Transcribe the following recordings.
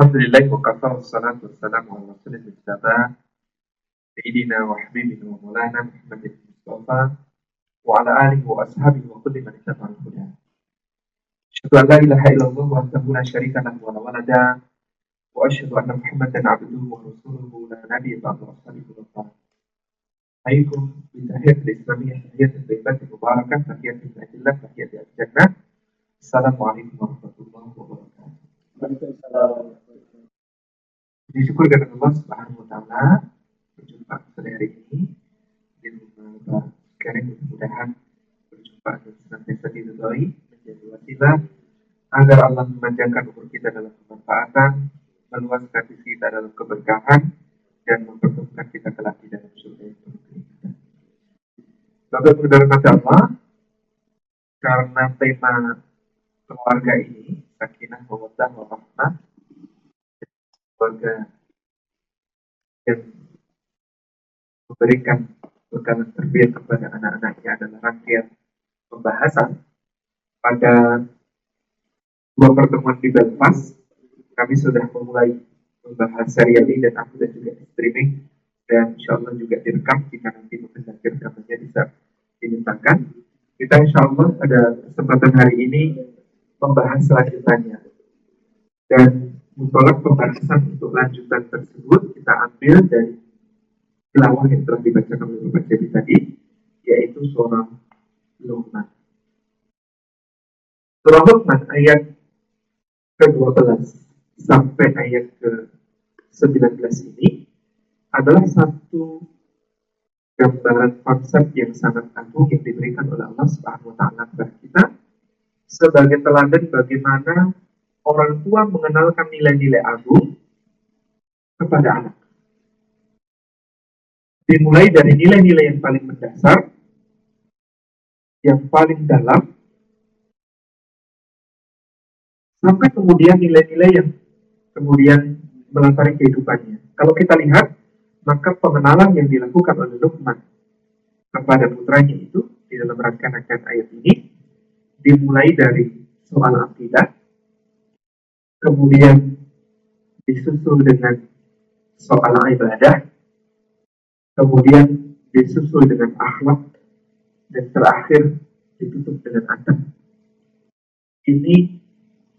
Alhamdulillah wa kafa wassalatu wassalamu wa habibina wa maulana Muhammadin Mustafa wa ala alihi wa ashabihi wa kulli man ittaba'a al-huda. Asyhadu an la ilaha illallah wa annahu la syarika lahu wa la walada wa asyhadu anna Muhammadan abduhu wa rasuluhu la nabiyya ba'da wa sallallahu wa Assalamualaikum warahmatullahi wabarakatuh. Jadi syukur kepada Allah Subhanahu Wa Taala berjumpa pada hari ini dan semoga kalian mudah-mudahan berjumpa dan senantiasa diridhoi menjadi wasilah agar Allah memanjangkan umur kita dalam kemanfaatan, meluaskan diri kita dalam keberkahan, dan mempertemukan kita kelak di dalam surga yang kita. Bapak saudara kata Allah, karena tema keluarga ini, sakinah, mawaddah, warahmah, keluarga yang memberikan bekal terbiak kepada anak-anaknya adalah rangkaian pembahasan. Pada dua pertemuan di Belfast kami sudah memulai membahas serial ini dan aku dan juga streaming. Dan insya Allah juga direkam jika nanti menghendaki rekamannya bisa dimintakan kita insya Allah pada kesempatan hari ini membahas selanjutnya. Dan mutlak pembahasan untuk lanjutan tersebut kita ambil dari tilawah yang telah dibacakan oleh Bapak Jadi tadi, yaitu surah Luqman. Surah Luqman ayat ke-12 sampai ayat ke-19 ini adalah satu gambaran konsep yang sangat agung yang diberikan oleh Allah Subhanahu wa taala kepada kita sebagai teladan bagaimana orang tua mengenalkan nilai-nilai agung kepada anak. Dimulai dari nilai-nilai yang paling mendasar, yang paling dalam, sampai kemudian nilai-nilai yang kemudian melatari kehidupannya. Kalau kita lihat, maka pengenalan yang dilakukan oleh Luqman kepada putranya itu di dalam rangkaian ayat ini dimulai dari soal akidah, kemudian disusul dengan soal ibadah, kemudian disusul dengan akhlak, dan terakhir ditutup dengan adab. Ini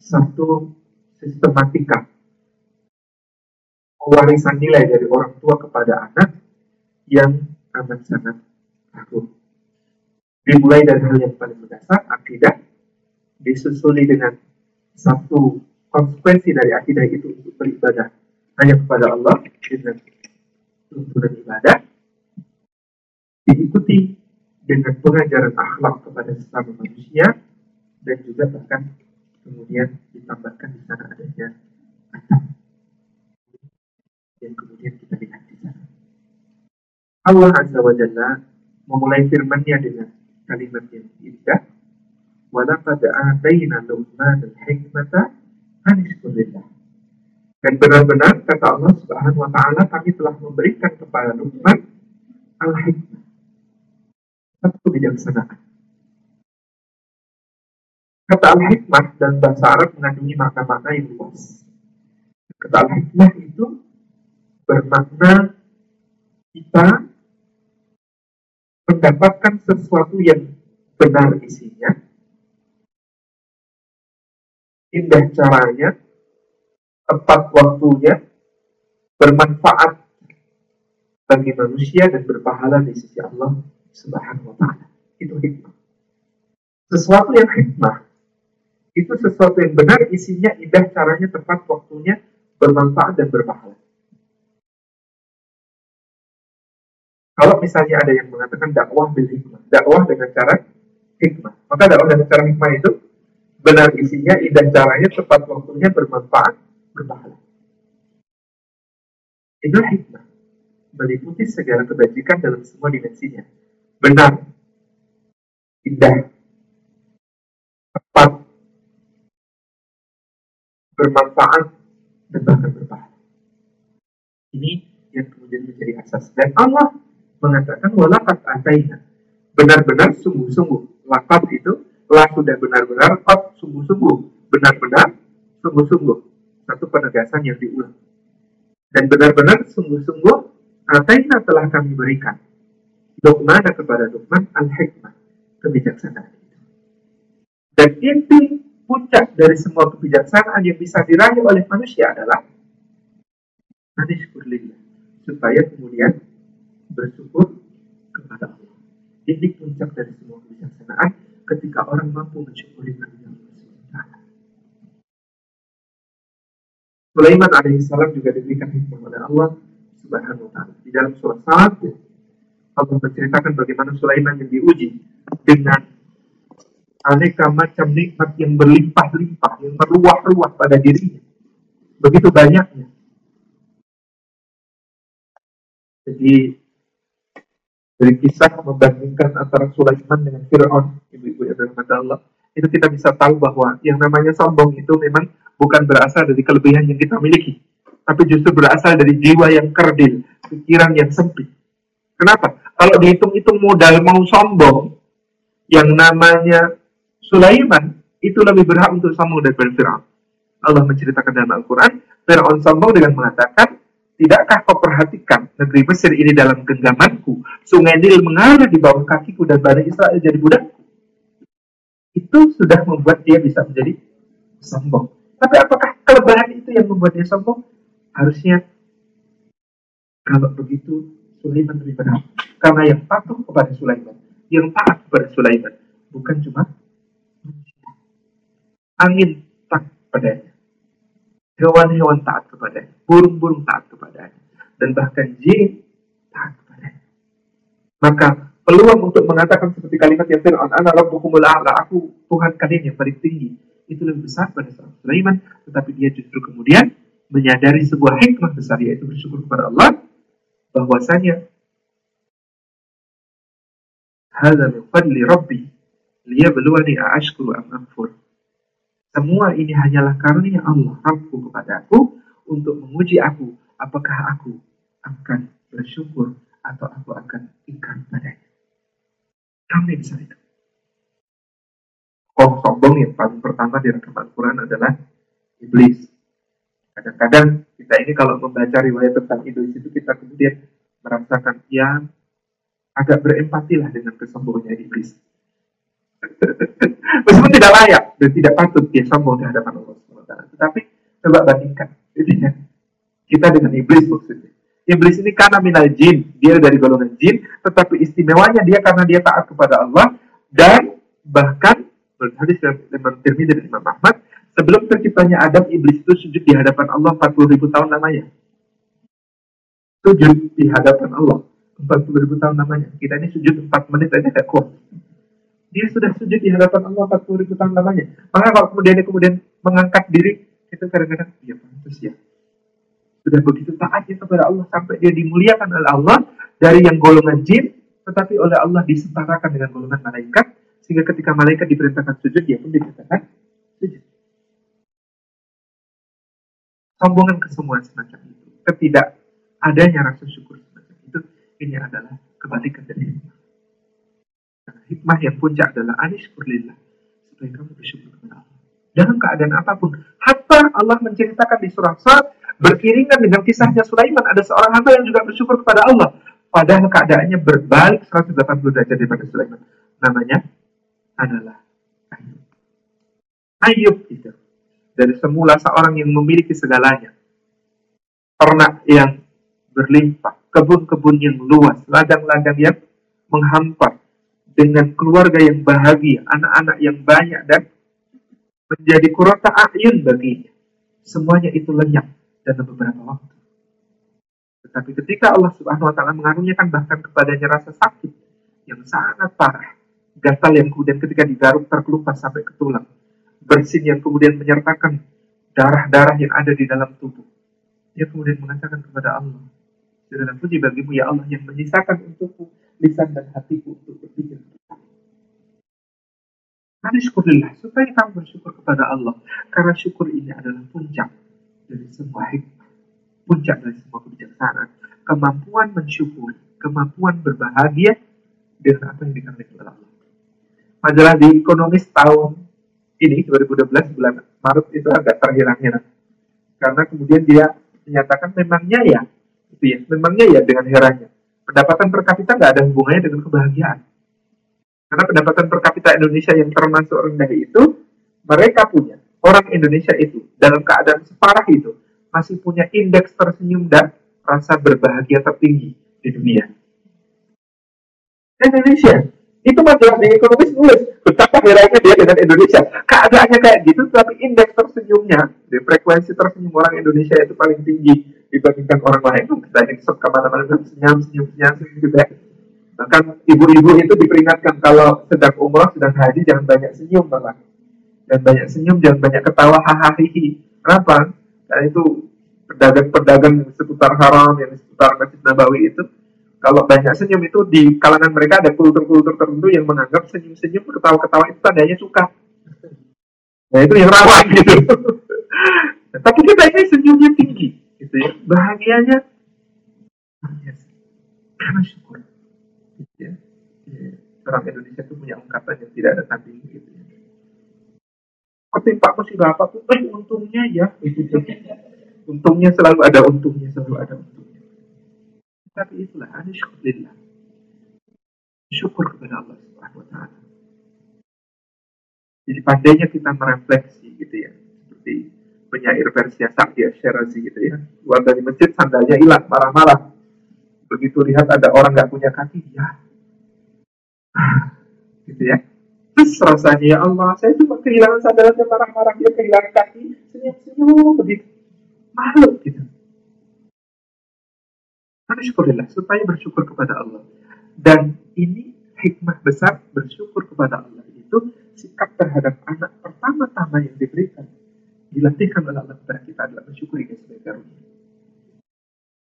satu sistematika warisan nilai dari orang tua kepada anak yang amat sangat agung. Dimulai dari hal yang paling mendasar, akidah, disusuli dengan satu konsekuensi dari akidah itu untuk beribadah hanya kepada Allah dengan tuntunan ibadah diikuti dengan pengajaran akhlak kepada sesama manusia dan juga bahkan kemudian ditambahkan di sana adanya yang kemudian kita lihat di sana. Allah Azza wa Jalla memulai firmannya dengan kalimat yang indah. وَلَقَدْ atayna لُؤْمَانَ الْحِكْمَةَ Anies berita. Dan benar-benar kata Allah Subhanahu wa taala kami telah memberikan kepada Luqman al-hikmah. Satu kebijaksanaan. Kata al-hikmah dan bahasa Arab mengandungi makna-makna yang luas. Kata al-hikmah itu bermakna kita mendapatkan sesuatu yang benar isinya, indah caranya, tepat waktunya, bermanfaat bagi manusia dan berpahala di sisi Allah Subhanahu wa taala. Itu hikmah. Sesuatu yang hikmah itu sesuatu yang benar isinya indah caranya tepat waktunya bermanfaat dan berpahala. Kalau misalnya ada yang mengatakan dakwah bil hikmah, dakwah dengan cara hikmah, maka dakwah dengan cara hikmah itu benar isinya, indah caranya, tepat waktunya, bermanfaat, berpahala. Itu hikmah. Meliputi segala kebajikan dalam semua dimensinya. Benar. Indah. Tepat. Bermanfaat. Dan bahkan berpahala. Ini yang kemudian menjadi asas. Dan Allah mengatakan, walakat ataina. Benar-benar sungguh-sungguh. Lakat itu telah sudah benar-benar kot sungguh-sungguh, benar-benar sungguh-sungguh. satu penegasan yang diulang. Dan benar-benar sungguh-sungguh Ataina telah kami berikan Lukman kepada Lukman al-hikmah kebijaksanaan dan inti puncak dari semua kebijaksanaan yang bisa diraih oleh manusia adalah anishkurlillah supaya kemudian bersyukur kepada Allah. Ini puncak dari semua kebijaksanaan ketika orang mampu mensyukuri Allah Sulaiman alaihissalam juga diberikan hikmah oleh Allah Subhanahu wa taala. Di dalam surat Sa'ad Allah menceritakan bagaimana Sulaiman yang diuji dengan aneka macam nikmat yang berlimpah-limpah, yang meruah-ruah pada dirinya. Begitu banyaknya. Jadi dari kisah membandingkan antara Sulaiman dengan Fir'aun, ibu-ibu yang dirahmati Allah, itu kita bisa tahu bahwa yang namanya sombong itu memang bukan berasal dari kelebihan yang kita miliki, tapi justru berasal dari jiwa yang kerdil, pikiran yang sempit. Kenapa? Kalau dihitung-hitung modal mau sombong, yang namanya Sulaiman itu lebih berhak untuk sombong daripada Fir'aun. Allah menceritakan dalam Al-Quran, Fir'aun sombong dengan mengatakan, Tidakkah kau perhatikan negeri Mesir ini dalam genggamanku, sungai Nil mengalir di bawah kakiku dan Bani Israel jadi budakku? Itu sudah membuat dia bisa menjadi sombong. Tapi apakah kelebihan itu yang membuat dia sombong? Harusnya kalau begitu Sulaiman lebih benar. Karena yang patuh kepada Sulaiman, yang taat kepada Sulaiman, bukan cuma Angin tak kepadanya. Hewan-hewan taat kepadanya. Burung-burung taat kepadanya. Dan bahkan jin taat kepadanya. Maka peluang untuk mengatakan seperti kalimat yang Fir'aun, Ana Rabbukumul A'la, aku Tuhan kalian yang paling tinggi itu lebih besar pada seorang Sulaiman, tetapi dia justru kemudian menyadari sebuah hikmah besar yaitu bersyukur kepada Allah bahwasanya hadza min fadli rabbi liyabluwani a'ashkuru am akfur. Semua ini hanyalah karunia Allah Rabbku kepadaku untuk menguji aku apakah aku akan bersyukur atau aku akan ingkar padanya. Kami bisa itu tokoh sombong yang paling pertama di rekam Al-Quran adalah iblis. Kadang-kadang kita ini kalau membaca riwayat tentang iblis itu kita kemudian merasakan ya agak berempati lah dengan kesombongannya iblis. Meskipun tidak layak dan tidak patut dia sombong di hadapan Allah SWT. Tetapi coba bandingkan. Jadi, kita dengan iblis maksudnya. Iblis ini karena minal jin, dia dari golongan jin, tetapi istimewanya dia karena dia taat kepada Allah dan bahkan hadis Imam Tirmidzi dan Imam Ahmad, sebelum terciptanya Adam, iblis itu sujud di hadapan Allah 40 ribu tahun namanya. Sujud di hadapan Allah 40 ribu tahun namanya. Kita ini sujud 4 menit aja gak kuat. Dia sudah sujud di hadapan Allah 40 ribu tahun namanya. Maka kalau kemudian dia kemudian mengangkat diri, itu kadang-kadang, ya pantas ya. Sudah begitu taatnya kepada Allah sampai dia dimuliakan oleh Allah dari yang golongan jin, tetapi oleh Allah disetarakan dengan golongan malaikat sehingga ketika malaikat diperintahkan sujud, dia pun diperintahkan sujud. Sombongan kesemuan semacam itu, ketidak adanya rasa syukur semacam itu, ini adalah kebalikan dari hikmah. Yang puncak adalah anis kurlillah, supaya kamu bersyukur kepada Allah. Dalam keadaan apa pun, hatta Allah menceritakan di surah Sa'ad, beriringan dengan kisahnya Sulaiman, ada seorang hamba yang juga bersyukur kepada Allah. Padahal keadaannya berbalik 180 derajat daripada Sulaiman. Namanya adalah Ayub. Ayub itu dari semula seorang yang memiliki segalanya. Ternak yang berlimpah, kebun-kebun yang luas, ladang-ladang yang menghampar, dengan keluarga yang bahagia, anak-anak yang banyak dan menjadi kurota ayun baginya. Semuanya itu lenyap dalam beberapa waktu. Tetapi ketika Allah Subhanahu wa taala mengaruniakan bahkan kepadanya rasa sakit yang sangat parah, gatal yang kemudian ketika digaruk terkelupas sampai ke tulang, bersin yang kemudian menyertakan darah-darah yang ada di dalam tubuh. Dia kemudian mengatakan kepada Allah, Segala puji bagimu ya Allah yang menyisakan untukku lisan dan hatiku untuk berpikir. Karena syukurillah, supaya kamu bersyukur kepada Allah. Karena syukur ini adalah puncak dari semua hikmah. Puncak dari semua kebijaksanaan. Kemampuan mensyukuri, kemampuan berbahagia dengan apa yang dikandung oleh Allah majalah di ekonomis tahun ini 2012 bulan Maret itu agak terhilang-hilang. karena kemudian dia menyatakan memangnya ya, itu ya, memangnya ya dengan herannya. Pendapatan per kapita nggak ada hubungannya dengan kebahagiaan. Karena pendapatan per kapita Indonesia yang termasuk rendah itu, mereka punya, orang Indonesia itu, dalam keadaan separah itu, masih punya indeks tersenyum dan rasa berbahagia tertinggi di dunia. Indonesia, itu majalah di ekonomis nulis betapa herannya dia dengan Indonesia. Keadaannya kayak gitu, tapi indeks tersenyumnya, frekuensi tersenyum orang Indonesia itu paling tinggi dibandingkan orang lain. Kita ekspor ke mana-mana senyum, senyum, senyum, gitu ya. Bahkan ibu-ibu itu diperingatkan kalau sedang umroh, sedang haji, jangan banyak senyum malah. Dan banyak senyum, jangan banyak ketawa, hahaha. Kenapa? Karena itu pedagang-pedagang seputar haram, yang seputar Masjid Nabawi itu, kalau banyak senyum itu di kalangan mereka ada kultur-kultur tertentu yang menganggap senyum-senyum ketawa-ketawa itu tandanya suka. Nah itu yang rawan gitu. Tapi kita ini senyumnya tinggi, gitu ya. Bahagianya karena syukur. Gitu ya. Orang Indonesia itu punya ungkapan yang tidak ada tanding gitu ya. Ketimpa musibah apa pun, eh untungnya ya. Gitu. Untungnya selalu ada untungnya, selalu ada untungnya. Tapi itulah ada syukurillah. Syukur kepada Allah Subhanahu wa taala. Jadi pandainya kita merefleksi gitu ya. Seperti penyair versi Sa'di Syarazi gitu ya. Keluar dari masjid sandalnya hilang, marah-marah. Begitu lihat ada orang nggak punya kaki, ya. gitu ya. Terus rasanya ya Allah, saya cuma kehilangan sandalnya marah-marah, dia kehilangan kaki, senyum-senyum begitu. Malu gitu. Maka syukurillah supaya bersyukur kepada Allah. Dan ini hikmah besar bersyukur kepada Allah itu sikap terhadap anak pertama-tama yang diberikan dilatihkan oleh Allah kepada kita adalah bersyukuri sebagai karunia.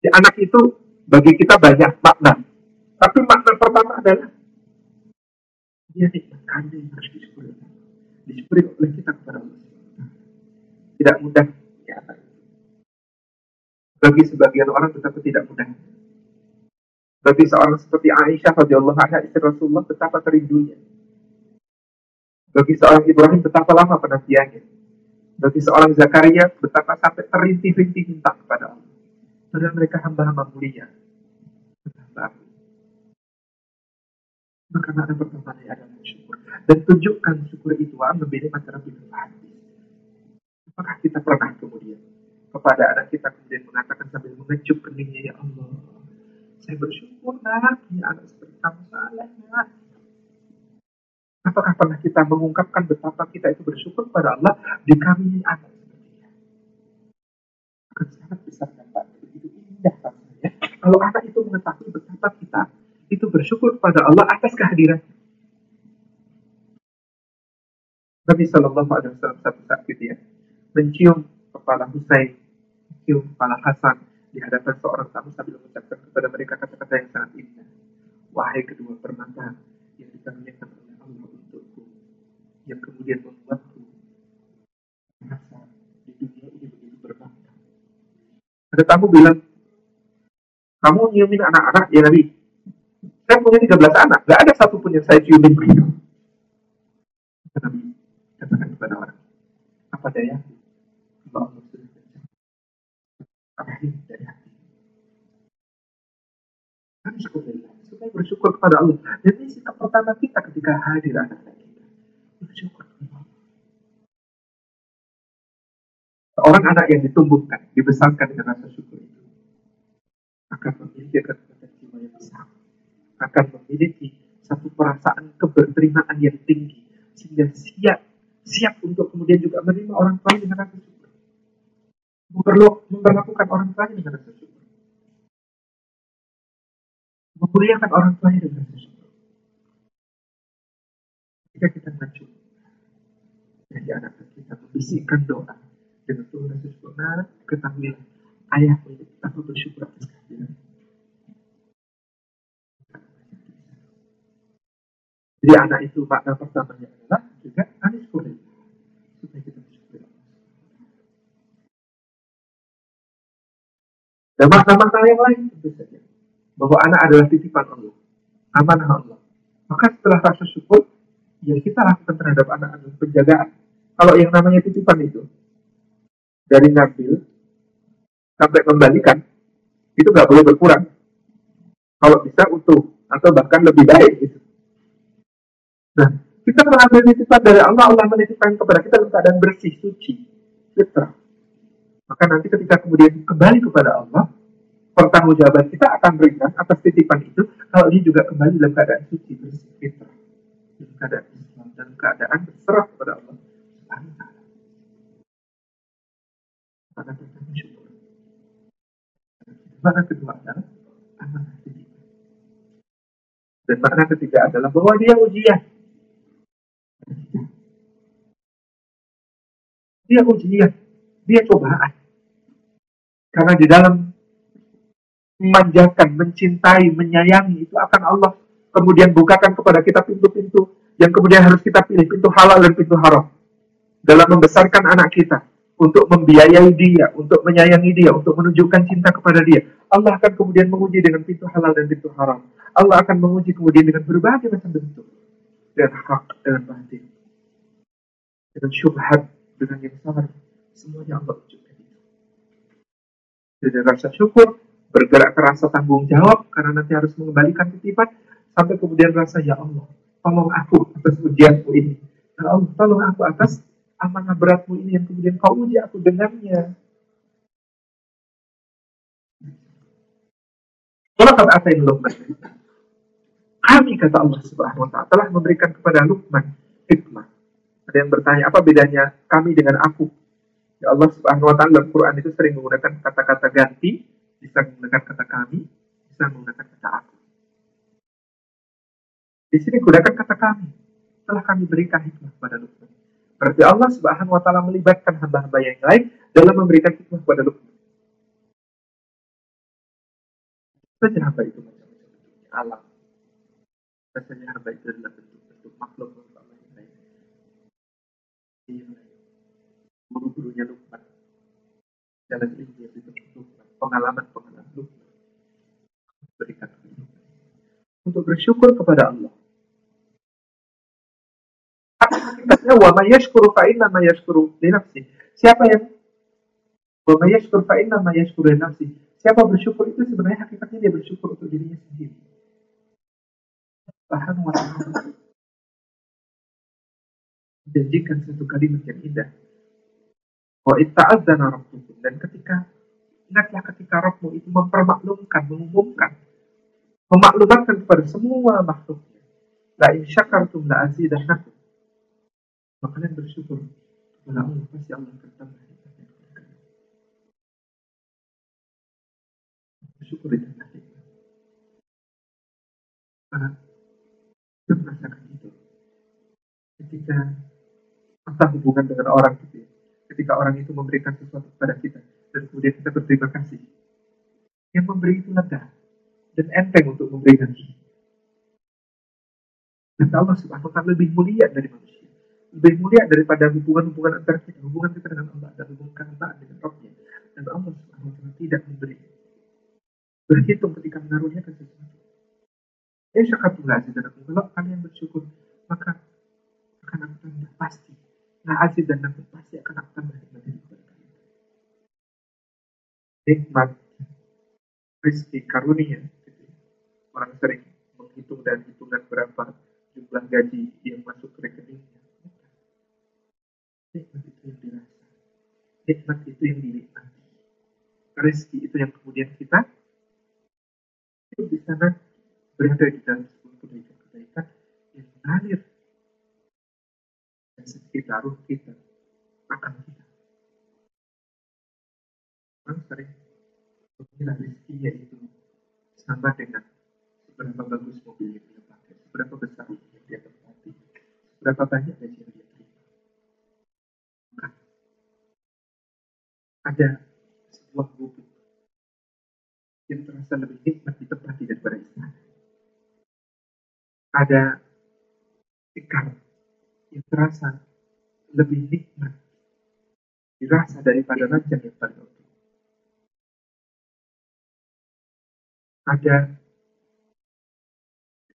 Di anak itu bagi kita banyak makna. Tapi makna pertama adalah dia nikmat kami yang harus disyukuri. Disyukuri oleh kita kepada Allah. Tidak mudah ya Bagi sebagian orang tetapi tidak mudah. Bagi seorang seperti Aisyah radhiyallahu anha istri Rasulullah betapa terindunya. Bagi seorang Ibrahim betapa lama penantiannya. Bagi seorang Zakaria betapa sampai terintih-rintih minta kepada Allah. Padahal mereka hamba-hamba mulia. Maka makna pertama adalah syukur. Dan tunjukkan syukur itu membeda antara kita hati. Apakah kita pernah kemudian kepada anak kita kemudian mengatakan sambil mengecup keningnya ya Allah saya bersyukur nak anak seperti kamu saleh nak. Apakah pernah kita mengungkapkan betapa kita itu bersyukur kepada Allah di kami anak? Akan sangat besar dampak begitu indah rasanya. Kalau anak itu mengetahui betapa kita itu bersyukur kepada Allah atas kehadiran. Nabi Shallallahu Alaihi Wasallam satu saat gitu ya, mencium kepala Husain, mencium kepala Hasan, di hadapan seorang tamu sambil mengucapkan kepada mereka kata-kata yang sangat indah. Wahai kedua permata yang untukku, yang kemudian membuatku merasa di dunia ini begitu berbangga. Ada tamu bilang, kamu nyiumin anak-anak ya Nabi. Saya punya 13 anak, gak ada satupun yang saya ciumin begitu. Nabi katakan kepada orang, apa daya? Allah dari hati. Kami syukurillah, supaya bersyukur kepada Allah. Ini sikap pertama kita ketika hadir anak-anak Seorang anak yang ditumbuhkan, dibesarkan dengan rasa syukur itu, akan memiliki kekuatan jiwa yang besar. Akan memiliki satu perasaan keberterimaan yang tinggi. Sehingga siap siap untuk kemudian juga menerima orang lain dengan rasa syukur memperlakukan orang tuanya dengan rasa syukur. Memuliakan orang tuanya dengan rasa syukur. Jika kita mengacu dari anak kita membisikkan doa dengan penuh rasa syukur, nah ketahuilah ayahmu itu tanpa bersyukur atas kehadiran. Jadi anak itu makna pertamanya adalah juga anis kulit. Supaya kita Dan makna-makna yang lain tentu saja. Bahwa anak adalah titipan Allah. Amanah Allah. Maka setelah rasa syukur, yang kita lakukan terhadap anak adalah penjagaan. Kalau yang namanya titipan itu, dari Nabil, sampai membalikan itu nggak boleh berkurang. Kalau bisa utuh atau bahkan lebih baik. Gitu. Nah, kita mengambil titipan dari Allah, Allah menitipkan kepada kita dalam keadaan bersih, suci, fitrah. Maka nanti ketika kemudian kembali kepada Allah, pertanggungjawaban kita akan berikan atas titipan itu kalau dia juga kembali dalam keadaan suci, bersih, fitrah. Dalam keadaan Islam, dalam keadaan berserah kepada Allah. Maka kita bersyukur. Makna kedua adalah amanah titipan. Dan makna ketiga adalah bahwa dia ujian. Dia ujian. Dia cobaan. Karena di dalam memanjakan, mencintai, menyayangi itu akan Allah kemudian bukakan kepada kita pintu-pintu yang kemudian harus kita pilih pintu halal dan pintu haram dalam membesarkan anak kita untuk membiayai dia, untuk menyayangi dia, untuk menunjukkan cinta kepada dia. Allah akan kemudian menguji dengan pintu halal dan pintu haram. Allah akan menguji kemudian dengan berbagai macam bentuk. Dengan hak, dengan batin. Dengan syubhat, dengan yang sabar. Semuanya Allah itu. Dari rasa syukur, bergerak ke rasa tanggung jawab, karena nanti harus mengembalikan titipan, sampai kemudian rasa, ya Allah, tolong aku atas ujianku ini. Ya Allah, tolong aku atas amanah beratmu ini yang kemudian kau uji aku dengannya. Walakat atain Luqman. Kami kata Allah Subhanahu wa taala telah memberikan kepada Luqman hikmah. Ada yang bertanya apa bedanya kami dengan aku? Ya Allah Subhanahu wa taala dalam Quran itu sering menggunakan kata-kata ganti, bisa menggunakan kata kami, bisa menggunakan kata aku. Di sini gunakan kata kami. Telah kami berikan hikmah kepada Luqman. Berarti Allah Subhanahu wa taala melibatkan hamba-hamba yang lain dalam memberikan hikmah kepada Luqman. Saja hamba itu macam-macam alam. Saja hamba itu adalah bentuk-bentuk makhluk yang lain. Guru-gurunya Luqman. Jalan ilmu ditempuh Luqman. Pengalaman-pengalaman Luqman. Berikan untuk bersyukur kepada Allah hakikatnya wa mayashkuru fa inna mayashkuru li nafsi. Siapa yang wa mayashkuru fa inna mayashkuru li nafsi. Siapa bersyukur itu sebenarnya hakikatnya dia bersyukur untuk dirinya sendiri. Bahan wa Janjikan satu kalimat yang indah. Wa itta'adzana rabbukum. Dan ketika, ingatlah ketika Rabbmu itu mempermaklumkan, mengumumkan, memaklumatkan kepada semua makhluknya. La in syakartum la azidannakum kalian bersyukur? Kepada Allah pasti Allah akan tambah bersyukur itu nanti karena kita merasakan itu. Ketika entah hubungan dengan orang ya ketika orang itu memberikan sesuatu kepada kita dan kemudian kita berterima kasih. Yang memberi itu lega dan enteng untuk memberi lagi. Dan Allah subhanahu wa lebih mulia dari manusia lebih mulia daripada hubungan-hubungan antara kita, hubungan kita dengan Allah dan hubungan kita dengan Rabbnya. Dan Allah wa tidak memberi berhitung ketika menaruhnya ke sesuatu. Eh syakatullah aziz dan kalau kalian bersyukur maka akan aku tambah pasti. Nah aziz dan aku pasti akan aku tambah nikmat kepada kalian. Nikmat rezeki karunia. Orang sering menghitung dan hitungan berapa jumlah gaji yang masuk ke rekeningnya nikmat itu yang dirasa. Nikmat itu yang dinikmati. Rezeki itu yang kemudian kita hidup di sana berada di dalam sebuah kebaikan-kebaikan yang mengalir. Dan sekitar ruh kita akan kita. Orang sering mengira rezekinya itu sama dengan seberapa bagus mobil yang dia pakai, seberapa besar yang dia tempati, seberapa banyak gaji yang dia ada sebuah bubuk yang terasa lebih nikmat ditempati daripada istana. Ada ikan yang terasa lebih nikmat dirasa daripada ranjang yang paling. Ada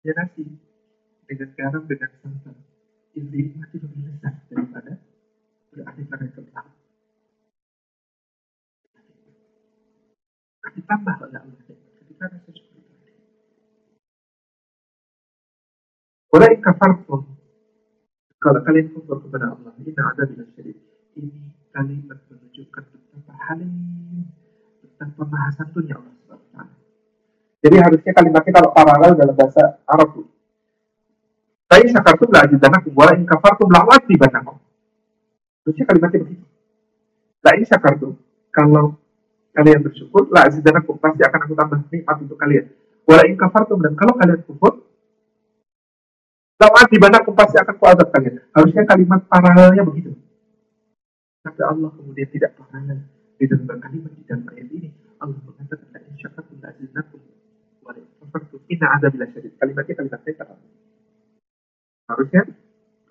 nasi dengan garam dengan santan yang dinikmati lebih lezat daripada beraneka ragam ditambah oleh Allah ketika rasa syukur itu ada. Wala kafartum kalau kalian kufur kepada Allah, ini ada di syirk. Ini kalimat menunjukkan betapa halim, betapa maha santunnya Allah SWT. Jadi harusnya kalimatnya kalau paralel dalam bahasa Arab. Tapi syakartum la ajidanakum wa in kafartum la banakum. Harusnya kalimatnya begitu. La in syakartum kalau kalian bersyukur la ajidanakum pasti akan aku tambah nikmat untuk kalian. Wa in kafartum dan kalau kalian kufur la banakum pasti akan kuazab kalian. Harusnya kalimat paralelnya begitu. Tapi Allah kemudian tidak paralel di dalam kalimat di dalam ayat ini. Allah mengatakan la in syakartum la ajidanakum wa in kafartum inna ada bila syadid. Kalimatnya kalimat netral. Harusnya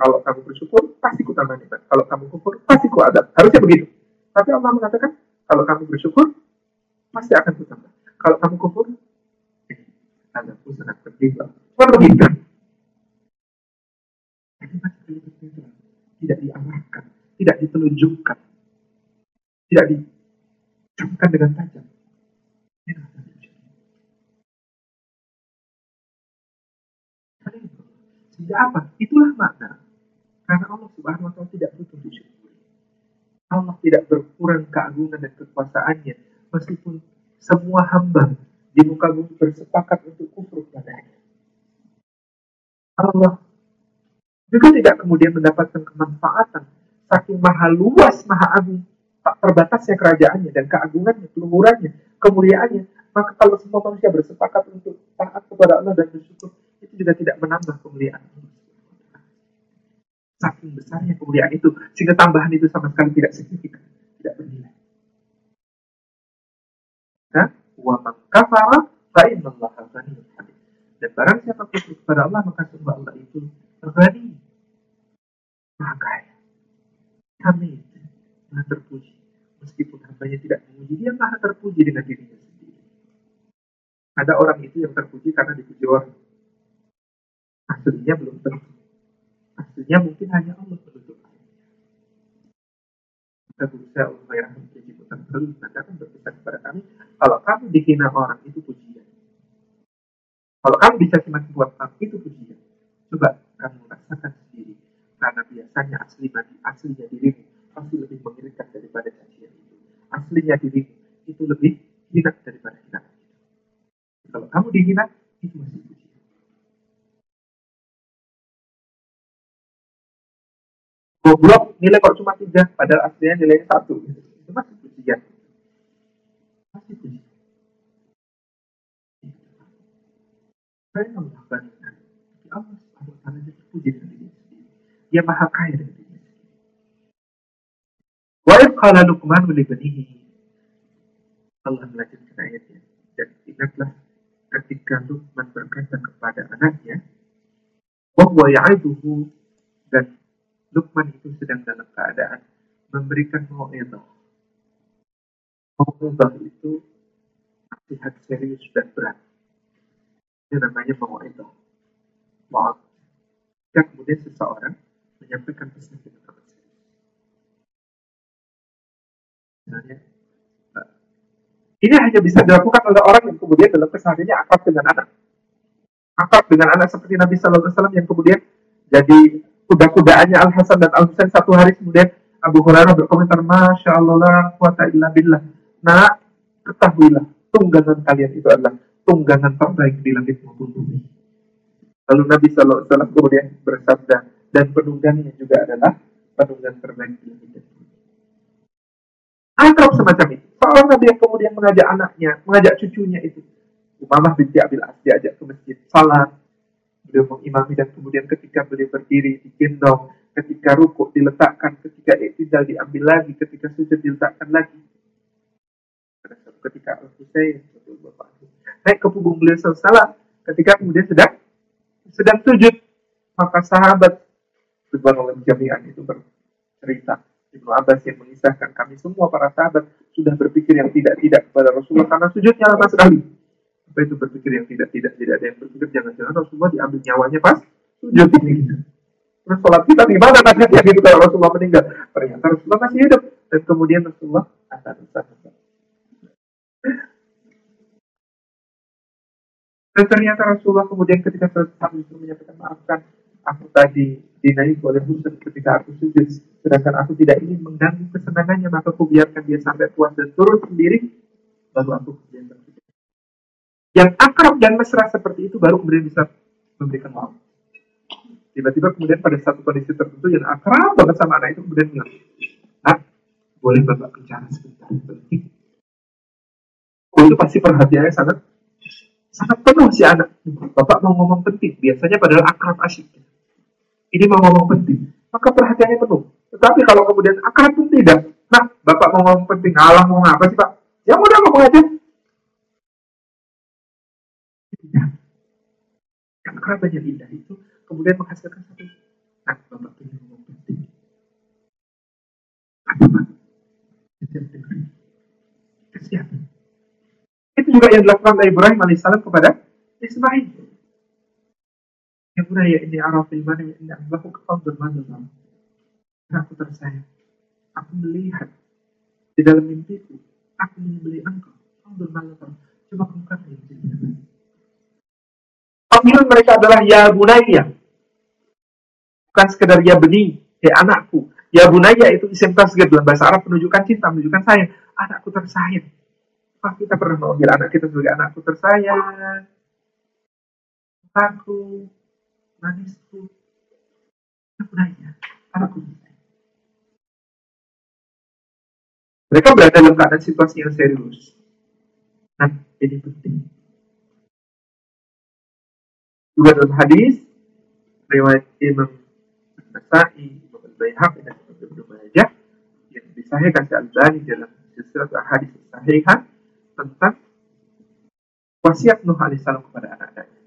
kalau kamu bersyukur, pasti ku tambah nikmat. Kalau kamu kufur, pasti ku adab. Harusnya begitu. Tapi Allah mengatakan, kalau kamu bersyukur, pasti akan ku tambah. Kalau kamu kufur, eh, adabku sangat pedih. Cuma begitu. tidak diarahkan, tidak ditelunjukkan, tidak dicamkan dengan tajam. Sehingga apa? Itulah makna. Karena Allah Subhanahu wa taala tidak butuh disyukuri. Allah tidak berkurang keagungan dan kekuasaannya meskipun semua hamba di muka bumi bersepakat untuk kufur padanya. Allah juga tidak kemudian mendapatkan kemanfaatan saking maha luas, maha agung, tak terbatasnya kerajaannya dan keagungannya, keluhurannya, kemuliaannya. Maka kalau semua manusia bersepakat untuk taat kepada Allah dan bersyukur, itu juga tidak menambah kemuliaan Saking besarnya kemuliaan itu, sehingga tambahan itu sama sekali tidak signifikan, tidak bernilai. Wa man kafara fa. Dan barang siapa kufur kepada Allah, maka sungguh Allah itu ghani. Maha kaya. Hamid. Maha terpuji. Meskipun hambanya tidak memuji, dia maha terpuji dengan dirinya sendiri. Ada orang itu yang terpuji karena dipuji orang aslinya belum tentu. Aslinya mungkin hanya Allah penutup Kita berusaha untuk menjadi putar balik. Maka akan berpesan kepada kami, kalau kamu dihina orang itu pujian. Kalau kamu bisa cuma buat kamu itu pujian. Coba kamu rasakan sendiri. Karena biasanya asli mati, aslinya dirimu pasti lebih mengirikan daripada cacian itu. Aslinya dirimu itu lebih hina daripada hina. Kalau kamu dihina, itu masih goblok nilai kok cuma tiga padahal aslinya nilainya satu. Itu masih pujian masih pujian saya melakukan tapi Allah subhanahu wa dia terpuji. Dengan dia maha kaya. Dengan sendiri wa qala luqman li Allah melanjutkan ayatnya. Dan ingatlah ketika Luqman berkata kepada anaknya bahwa ya'iduhu dan Lukman itu sedang dalam keadaan memberikan mau'idah. Mau'idah itu nasihat serius dan berat. Ini namanya mau'idah. Maaf. Dan kemudian seseorang menyampaikan pesan dengan amat serius. Misalnya, ini hanya bisa dilakukan oleh orang yang kemudian dalam kesehariannya akrab dengan anak. Akrab dengan anak seperti Nabi Sallallahu Alaihi Wasallam yang kemudian jadi kuda-kudaannya Al Hasan dan Al Husain satu hari kemudian Abu Hurairah berkomentar, Masya Allah la quwata illa billah. Nah, ketahuilah, tunggangan kalian itu adalah tunggangan terbaik di langit maupun bumi. Lalu Nabi Sallallahu Alaihi Wasallam kemudian bersabda, dan penunggannya juga adalah penunggang terbaik di langit dan bumi. Akrab semacam itu. Seorang Nabi yang kemudian mengajak anaknya, mengajak cucunya itu. Umamah binti Abil As diajak ke masjid, salat, beliau mengimami dan kemudian ketika beliau berdiri digendong, ketika rukuk diletakkan, ketika iktidal diambil lagi, ketika sujud diletakkan lagi. Ketika Al-Husayn naik ke punggung beliau salah ketika kemudian sedang sedang sujud maka sahabat Subhanallah jami'an itu bercerita Ibnu Abbas yang mengisahkan kami semua para sahabat sudah berpikir yang tidak-tidak kepada Rasulullah karena sujudnya lama sekali apa itu berpikir yang tidak tidak tidak ada yang berpikir? Jangan-jangan Rasulullah diambil nyawanya pas sujud gitu. Terus sholat kita di mana nasibnya gitu kalau Rasulullah meninggal? Ternyata Rasulullah masih hidup. Dan kemudian Rasulullah akan Dan ternyata Rasulullah kemudian ketika saat itu menyatakan maafkan, aku tadi. Dinai oleh Husain ketika aku sujud, sedangkan aku tidak ingin mengganggu kesenangannya, maka aku biarkan dia sampai puas dan turun sendiri, baru aku kemudian. Yang akrab dan mesra seperti itu baru kemudian bisa memberikan maaf. Tiba-tiba kemudian pada satu kondisi tertentu yang akrab banget sama anak itu kemudian bilang, ah, boleh bapak bicara sebentar, penting. Oh, itu pasti perhatiannya sangat sangat penuh si anak. Bapak mau ngomong penting, biasanya padahal akrab asyik. Ini mau ngomong penting, maka perhatiannya penuh. Tetapi kalau kemudian akrab pun tidak, nah bapak mau ngomong penting, alam mau apa sih pak? Ya udah ngomong aja. Tidak. Yang akrabnya indah itu kemudian menghasilkan satu, nah bapak ingin ngomong penting. Apa pak? Kesiapan. Itu juga yang dilakukan oleh Ibrahim alaihissalam kepada Ismail. Ya bunaya ini arafil mana ini aku kefandur mana Aku tersayang. Aku melihat di dalam mimpiku. Aku menyembeli engkau. Fandur mana Coba kata yang Panggilan mereka adalah ya bunaya. Bukan sekedar ya beni, ya anakku. Ya bunaya itu isim tasgir dalam bahasa Arab menunjukkan cinta, menunjukkan sayang. Anakku tersayang. Apakah kita pernah memanggil anak kita sebagai anakku tersayang? Aku, manisku. Aku nanya, anakku Mereka berada dalam keadaan situasi yang serius. Nah, ini penting. Juga dalam hadis, riwayat Imam Nasai, Imam Al-Bayhaq, dan Imam Ibn Majah, yang disahihkan si Al-Bani dalam silsilah hadis sahihah, tentang wasiat Nuh alaihissalam kepada anak-anaknya.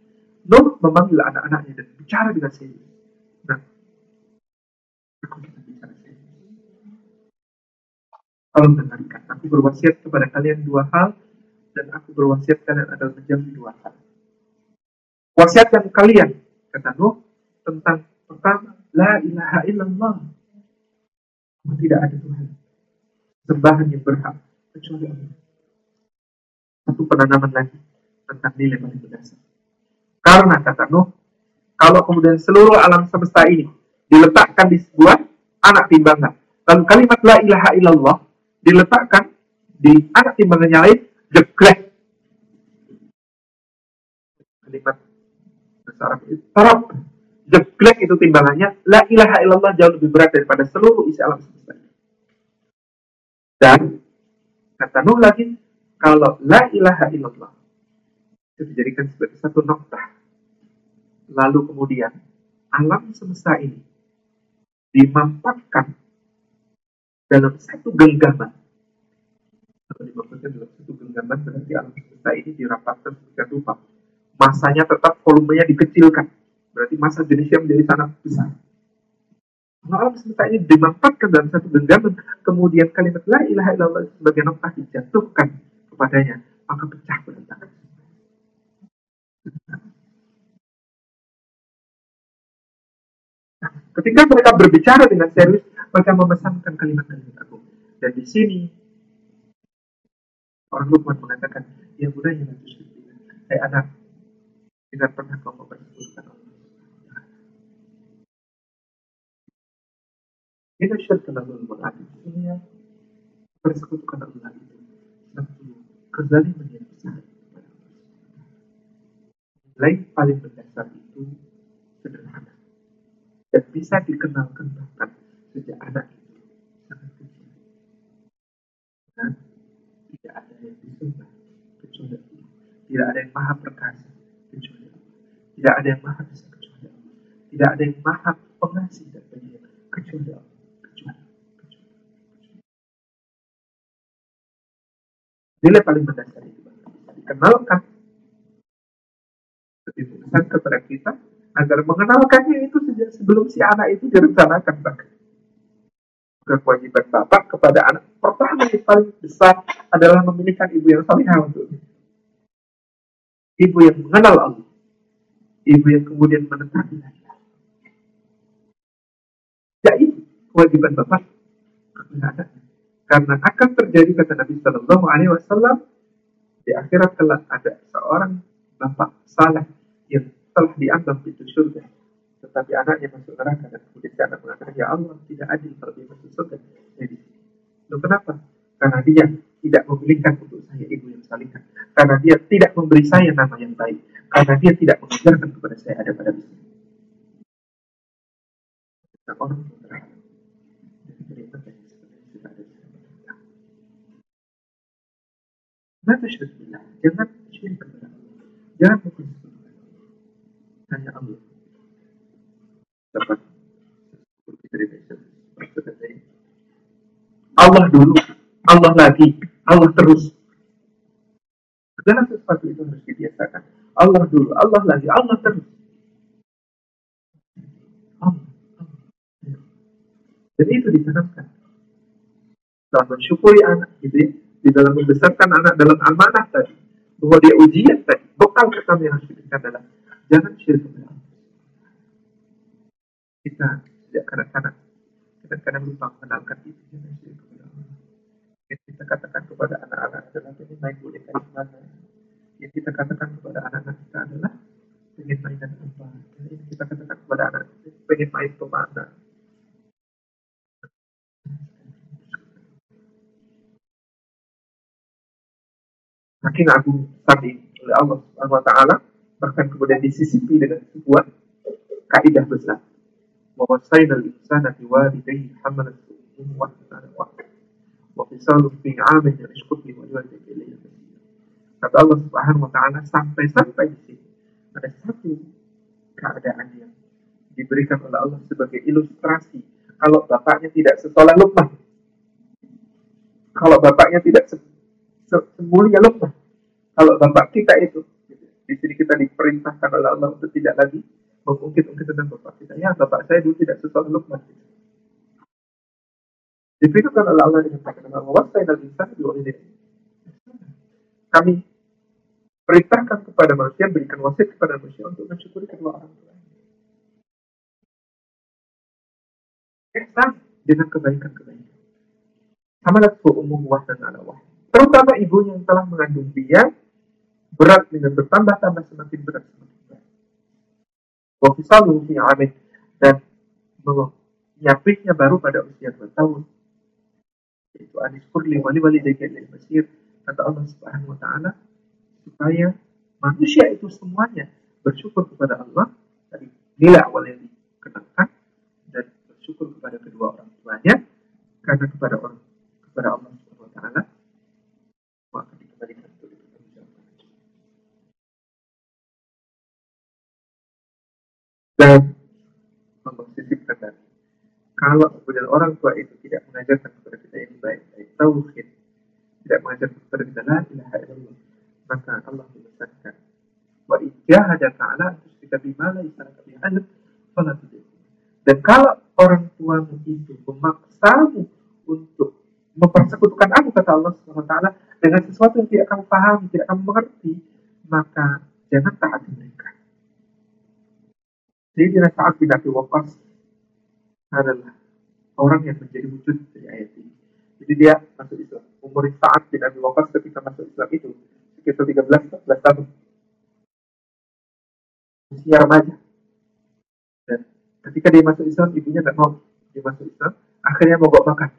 Nuh memanggil anak-anaknya dan bicara dengan serius. Nah, aku kita bicara serius. Kalau dengarkan, aku berwasiat kepada kalian dua hal dan aku berwasiat kalian adalah menjauhi dua hal. Wasiat yang kalian, kata Nuh, tentang pertama, La ilaha illallah. Tidak ada Tuhan. Sembahan yang berhak kecuali Allah satu penanaman lagi tentang nilai paling berdasar. Karena kata Nuh, kalau kemudian seluruh alam semesta ini diletakkan di sebuah anak timbangan, lalu kalimat la ilaha illallah diletakkan di anak timbangan yang lain, jeglek. Kalimat besar itu. Jeglek itu timbangannya, la ilaha illallah jauh lebih berat daripada seluruh isi alam semesta. Dan kata Nuh lagi, kalau la ilaha illallah itu dijadikan sebagai satu noktah. Lalu kemudian alam semesta ini dimampatkan dalam satu genggaman. Atau dimampatkan dalam satu genggaman berarti alam semesta ini dirapatkan sedemikian rupa. Masanya tetap volumenya dikecilkan. Berarti masa jenisnya menjadi sangat besar. Kalau alam semesta ini dimampatkan dalam satu genggaman, kemudian kalimat la ilaha illallah sebagai noktah dijatuhkan kepadanya, maka pecah berantakan. Nah, ketika mereka berbicara dengan serius, mereka memesankan kalimat-kalimat agung. Dan di sini orang Lukman mengatakan, ya budaya nanti Hai anak, tidak pernah kau mempersekutukan Allah. Ini syirk dalam mengadil dunia persekutukan Allah itu satu kezaliman yang besar Nilai paling mendasar itu sederhana dan bisa dikenalkan bahkan sejak anak itu sangat kecil. Dan tidak ada yang disembah kecuali Allah. Tidak ada yang maha perkasa Allah. Tidak ada yang maha bisa kecuali Allah. Tidak ada yang maha pengasih dan penyayang kecuali Allah. Nilai paling mendasar itu dikenalkan. Lebih besar kepada kita agar mengenalkannya itu sejak sebelum si anak itu direncanakan bahkan. Kewajiban bapak kepada anak pertama yang paling besar adalah memilihkan ibu yang salihah untuknya. Ibu yang mengenal Allah. Ibu yang kemudian menetapi Ya itu kewajiban bapak. Karena akan terjadi kata Nabi Shallallahu Alaihi Wasallam di akhirat kelak ada seorang bapak salah yang telah dianggap itu surga tetapi anaknya masuk neraka dan kemudian anak mengatakan ya Allah tidak adil kalau dia masuk surga jadi Loh, kenapa? Karena dia tidak memilihkan untuk saya ibu yang salihah. Karena dia tidak memberi saya nama yang baik. Karena dia tidak mengajarkan kepada saya ada pada bisnis. Nah, jangan Allah. Jangan hanya Allah. Dapat Allah dulu, Allah lagi, Allah terus. Segala sesuatu itu harus dibiasakan. Allah dulu, Allah lagi, Allah terus. Allah, Dan itu ditanamkan. Dalam mensyukuri anak, gitu ya. Di dalam membesarkan anak dalam amanah tadi. Bahwa dia ujian tadi. Bekal kami yang harus diberikan adalah jangan syirik Allah. Kita sejak kanak-kanak kadang-kadang lupa mengenalkan itu jangan syirik Allah. Kita katakan kepada anak-anak adalah ini main boleh kayak mana yang kita katakan kepada anak-anak kita adalah pengen mainan apa? Yang kita katakan kepada anak pengen main ke mana? Makin agung tadi oleh Allah Subhanahu wa taala bahkan kemudian disisipi dengan sebuah kaidah besar. Bahwa sayyidul insana biwalidayhi hamalat ummuhu wa ala wahid wa fisalu fi 'amin yashkur li walidayhi ilayhi Kata Allah Subhanahu wa taala sampai-sampai di sini ada satu keadaan yang diberikan oleh Allah sebagai ilustrasi kalau bapaknya tidak sesoleh Luqman. Kalau bapaknya tidak se semulia Luqman. Kalau bapak kita itu di sini kita diperintahkan oleh Allah untuk tidak lagi mengungkit-ungkit tentang bapak kita. Ya, bapak saya dulu tidak sesoleh Luqman. Diberikan oleh Allah dengan kata-kata "Wasai dan insan Kami Perintahkan kepada manusia, berikan wasiat kepada manusia untuk mensyukuri kedua orang tua. Ihsan dengan kebaikan-kebaikan. Hamalat umum dan ala wah. Terutama ibunya yang telah mengandung dia, berat dengan bertambah-tambah semakin berat semakin berat. Fi amin dan menyapihnya baru pada usia 2 tahun. Yaitu anis kurli wali wali dekil masir. Kata Allah subhanahu wa ta'ala, supaya manusia itu semuanya bersyukur kepada Allah dari nilai awal yang dikenalkan dan bersyukur kepada kedua orang tuanya karena kepada orang kepada Allah Subhanahu wa taala maka dikembalikan untuk. Dan sisipkan tadi kalau kemudian orang tua itu tidak mengajarkan kepada kita yang baik, baik tauhid, tidak mengajarkan kepada kita la ilaha illallah, maka Allah membesarkan. Wa ijahada ta'ala tusyrika bima la yusaraka bi ilm fala Dan kalau orang tuamu itu memaksamu untuk mempersekutukan aku kata Allah SWT dengan sesuatu yang tidak kamu pahami, tidak kamu mengerti, maka jangan taati mereka. Jadi dia saat bin Abi Waqqas adalah orang yang menjadi wujud dari ayat ini. Jadi dia masuk Islam. Umur saat bin Abi ketika masuk Islam itu sekitar 13 14 tahun. Usia remaja. Dan ketika dia masuk Islam ibunya nggak mau dia masuk Islam akhirnya mau bawa makan.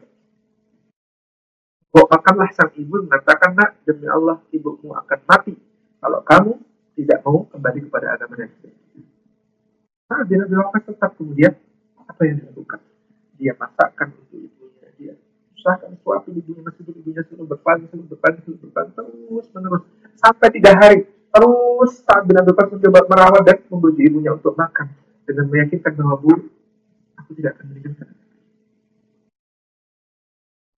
Bawa makanlah sang ibu mengatakan nak demi Allah ibumu akan mati kalau kamu tidak mau kembali kepada agama Nabi nah dia bilang tetap kemudian apa yang dilakukan? Dia masakkan untuk ibunya usahakan suatu ibunya masih ibunya selalu berpaling selalu berpaling selalu berpaling terus menerus sampai tiga hari terus saat bin Abi mencoba merawat dan membujuk ibunya untuk makan dengan meyakinkan bahwa bu aku tidak akan meninggalkan.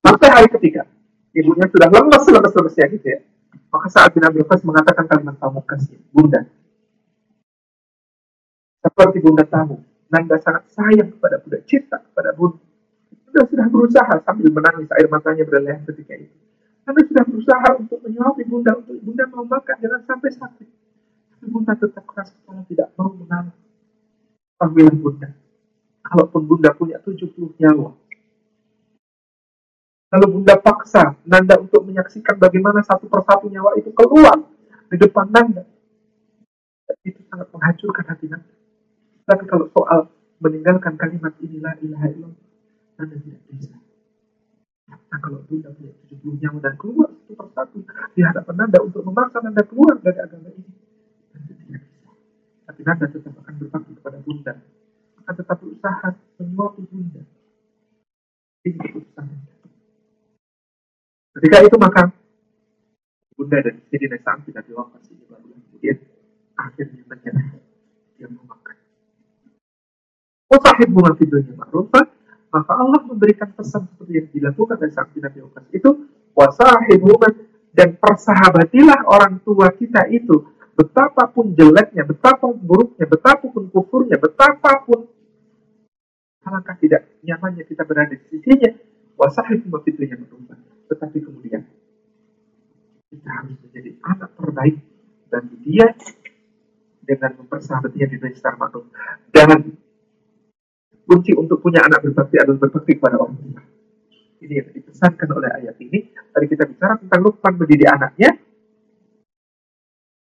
Sampai hari ketiga ibunya sudah lemas lemas lemesnya gitu ya. Maka saat bin Abi mengatakan kalimat pamukasnya bunda. Seperti bunda tamu Nanda sangat sayang kepada bunda cinta kepada bunda Bunda sudah berusaha sambil menangis air matanya berleha ketika itu anda sudah berusaha untuk menyuap ibunda, untuk ibunda mau makan, jangan sampai sakit. Tapi bunda tetap keras kepala tidak mau mengalah. Ketahuilah bunda, kalaupun bunda punya 70 nyawa, Lalu bunda paksa Nanda untuk menyaksikan bagaimana satu persatu nyawa itu keluar di depan Nanda. itu sangat menghancurkan hati Anda. Tapi kalau soal meninggalkan kalimat inilah ilaha illallah, Anda tidak bisa. Nah, kalau Bunda punya 70 nyawa dan keluar satu persatu di hadapan Anda untuk memaksa Anda keluar dari agama ini, Anda tidak bisa. Tapi Anda tetap akan berbakti kepada Bunda. Akan tetap berusaha menyuapi Bunda. Ini keputusan Anda. Ketika itu maka Bunda dan istri dan sang tidak diwakaf ini baru kemudian akhirnya menyerah. Dia memakan. Wasahib bunga videonya ma'rufah maka Allah memberikan pesan seperti yang dilakukan oleh sang Nabi Muhammad itu wasahibuman dan persahabatilah orang tua kita itu. Betapapun jeleknya, betapapun buruknya, betapapun kufurnya, betapapun alangkah tidak nyamannya kita berada di sisinya wasahibu yang berubah. Tetapi kemudian kita harus menjadi anak terbaik dan dia dengan mempersahabatinya di secara maklum dan kunci untuk punya anak berbakti adalah berbakti kepada orang tua. Ini yang dipesankan oleh ayat ini. Tadi kita bicara tentang Lukman mendidik anaknya.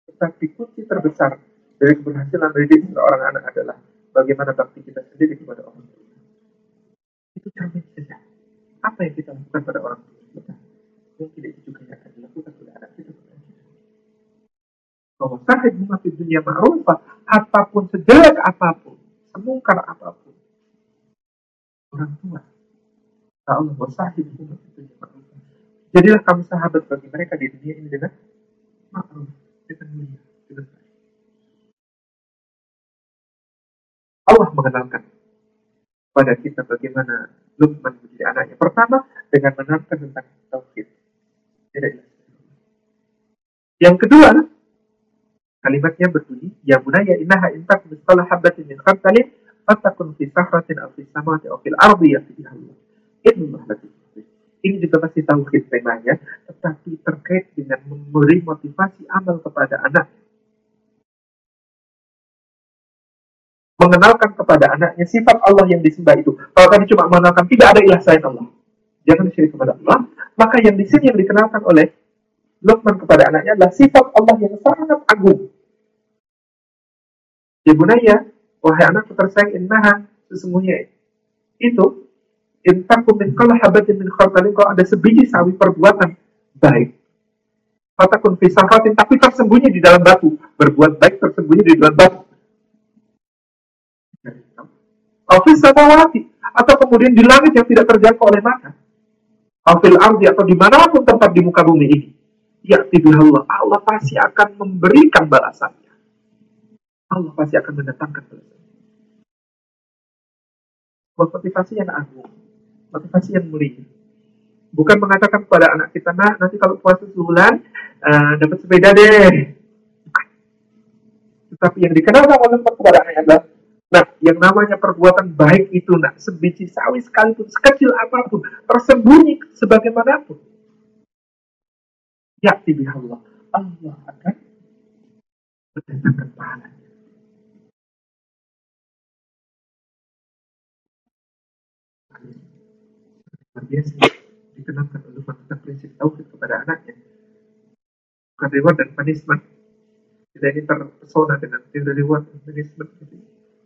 Tetapi kunci terbesar dari keberhasilan mendidik seorang anak adalah bagaimana bakti kita sendiri kepada orang tua. Itu cermin saja. Apa yang kita lakukan pada orang tua kita, mungkin itu juga yang akan dilakukan oleh anak kita bahwa di dunia ma'rufah apa pun sejelek apa pun semungkar apa pun orang tua. Allah wasahib Jadilah kamu sahabat bagi mereka di dunia ini dengan makruf, dengan mulia, dengan baik. Allah mengenalkan pada kita bagaimana Luqman menjadi anaknya. Pertama, dengan menerangkan tentang tauhid. Yang kedua, kalimatnya berbunyi, Ya bunaya innaha intak misalah habbatin min khamtalin fatakun fi sahratin aw fi samawati aw fil ardi biha Allah. Ini juga masih tauhid temanya, tetapi terkait dengan memberi motivasi amal kepada anak. Mengenalkan kepada anaknya sifat Allah yang disembah itu. Kalau tadi cuma mengenalkan tidak ada ilah selain Allah. Jangan syirik kepada Allah. Maka yang di sini yang dikenalkan oleh Luqman kepada anaknya adalah sifat Allah yang sangat agung. Ya bunaya, Wahai anakku tersayang, innaha sesungguhnya itu intaku min kala habatin min khardalin kalau ada sebiji sawi perbuatan baik. Fatakun fi safatin tapi tersembunyi di dalam batu. Berbuat baik tersembunyi di dalam batu. Afis samawati atau kemudian di langit yang tidak terjangkau oleh mata. Afil ardi atau di mana pun tempat di muka bumi ini. Ya Allah, Allah pasti akan memberikan balasannya. Allah pasti akan mendatangkan balasan motivasi yang agung, motivasi yang mulia. Bukan mengatakan kepada anak kita, nah nanti kalau puasa sebulan uh, dapat sepeda deh. Tetapi yang dikenalkan oleh kepada anak adalah, nah yang namanya perbuatan baik itu, nak sebiji sawi sekalipun, sekecil apa pun, tersembunyi sebagaimanapun. Ya, Allah. Allah akan mendatangkan pahalanya. Biasa dikenalkan oleh tentang prinsip. Tauhid kepada anaknya. Bukan reward dan punishment. Kita ini terpesona dengan teori reward dan punishment.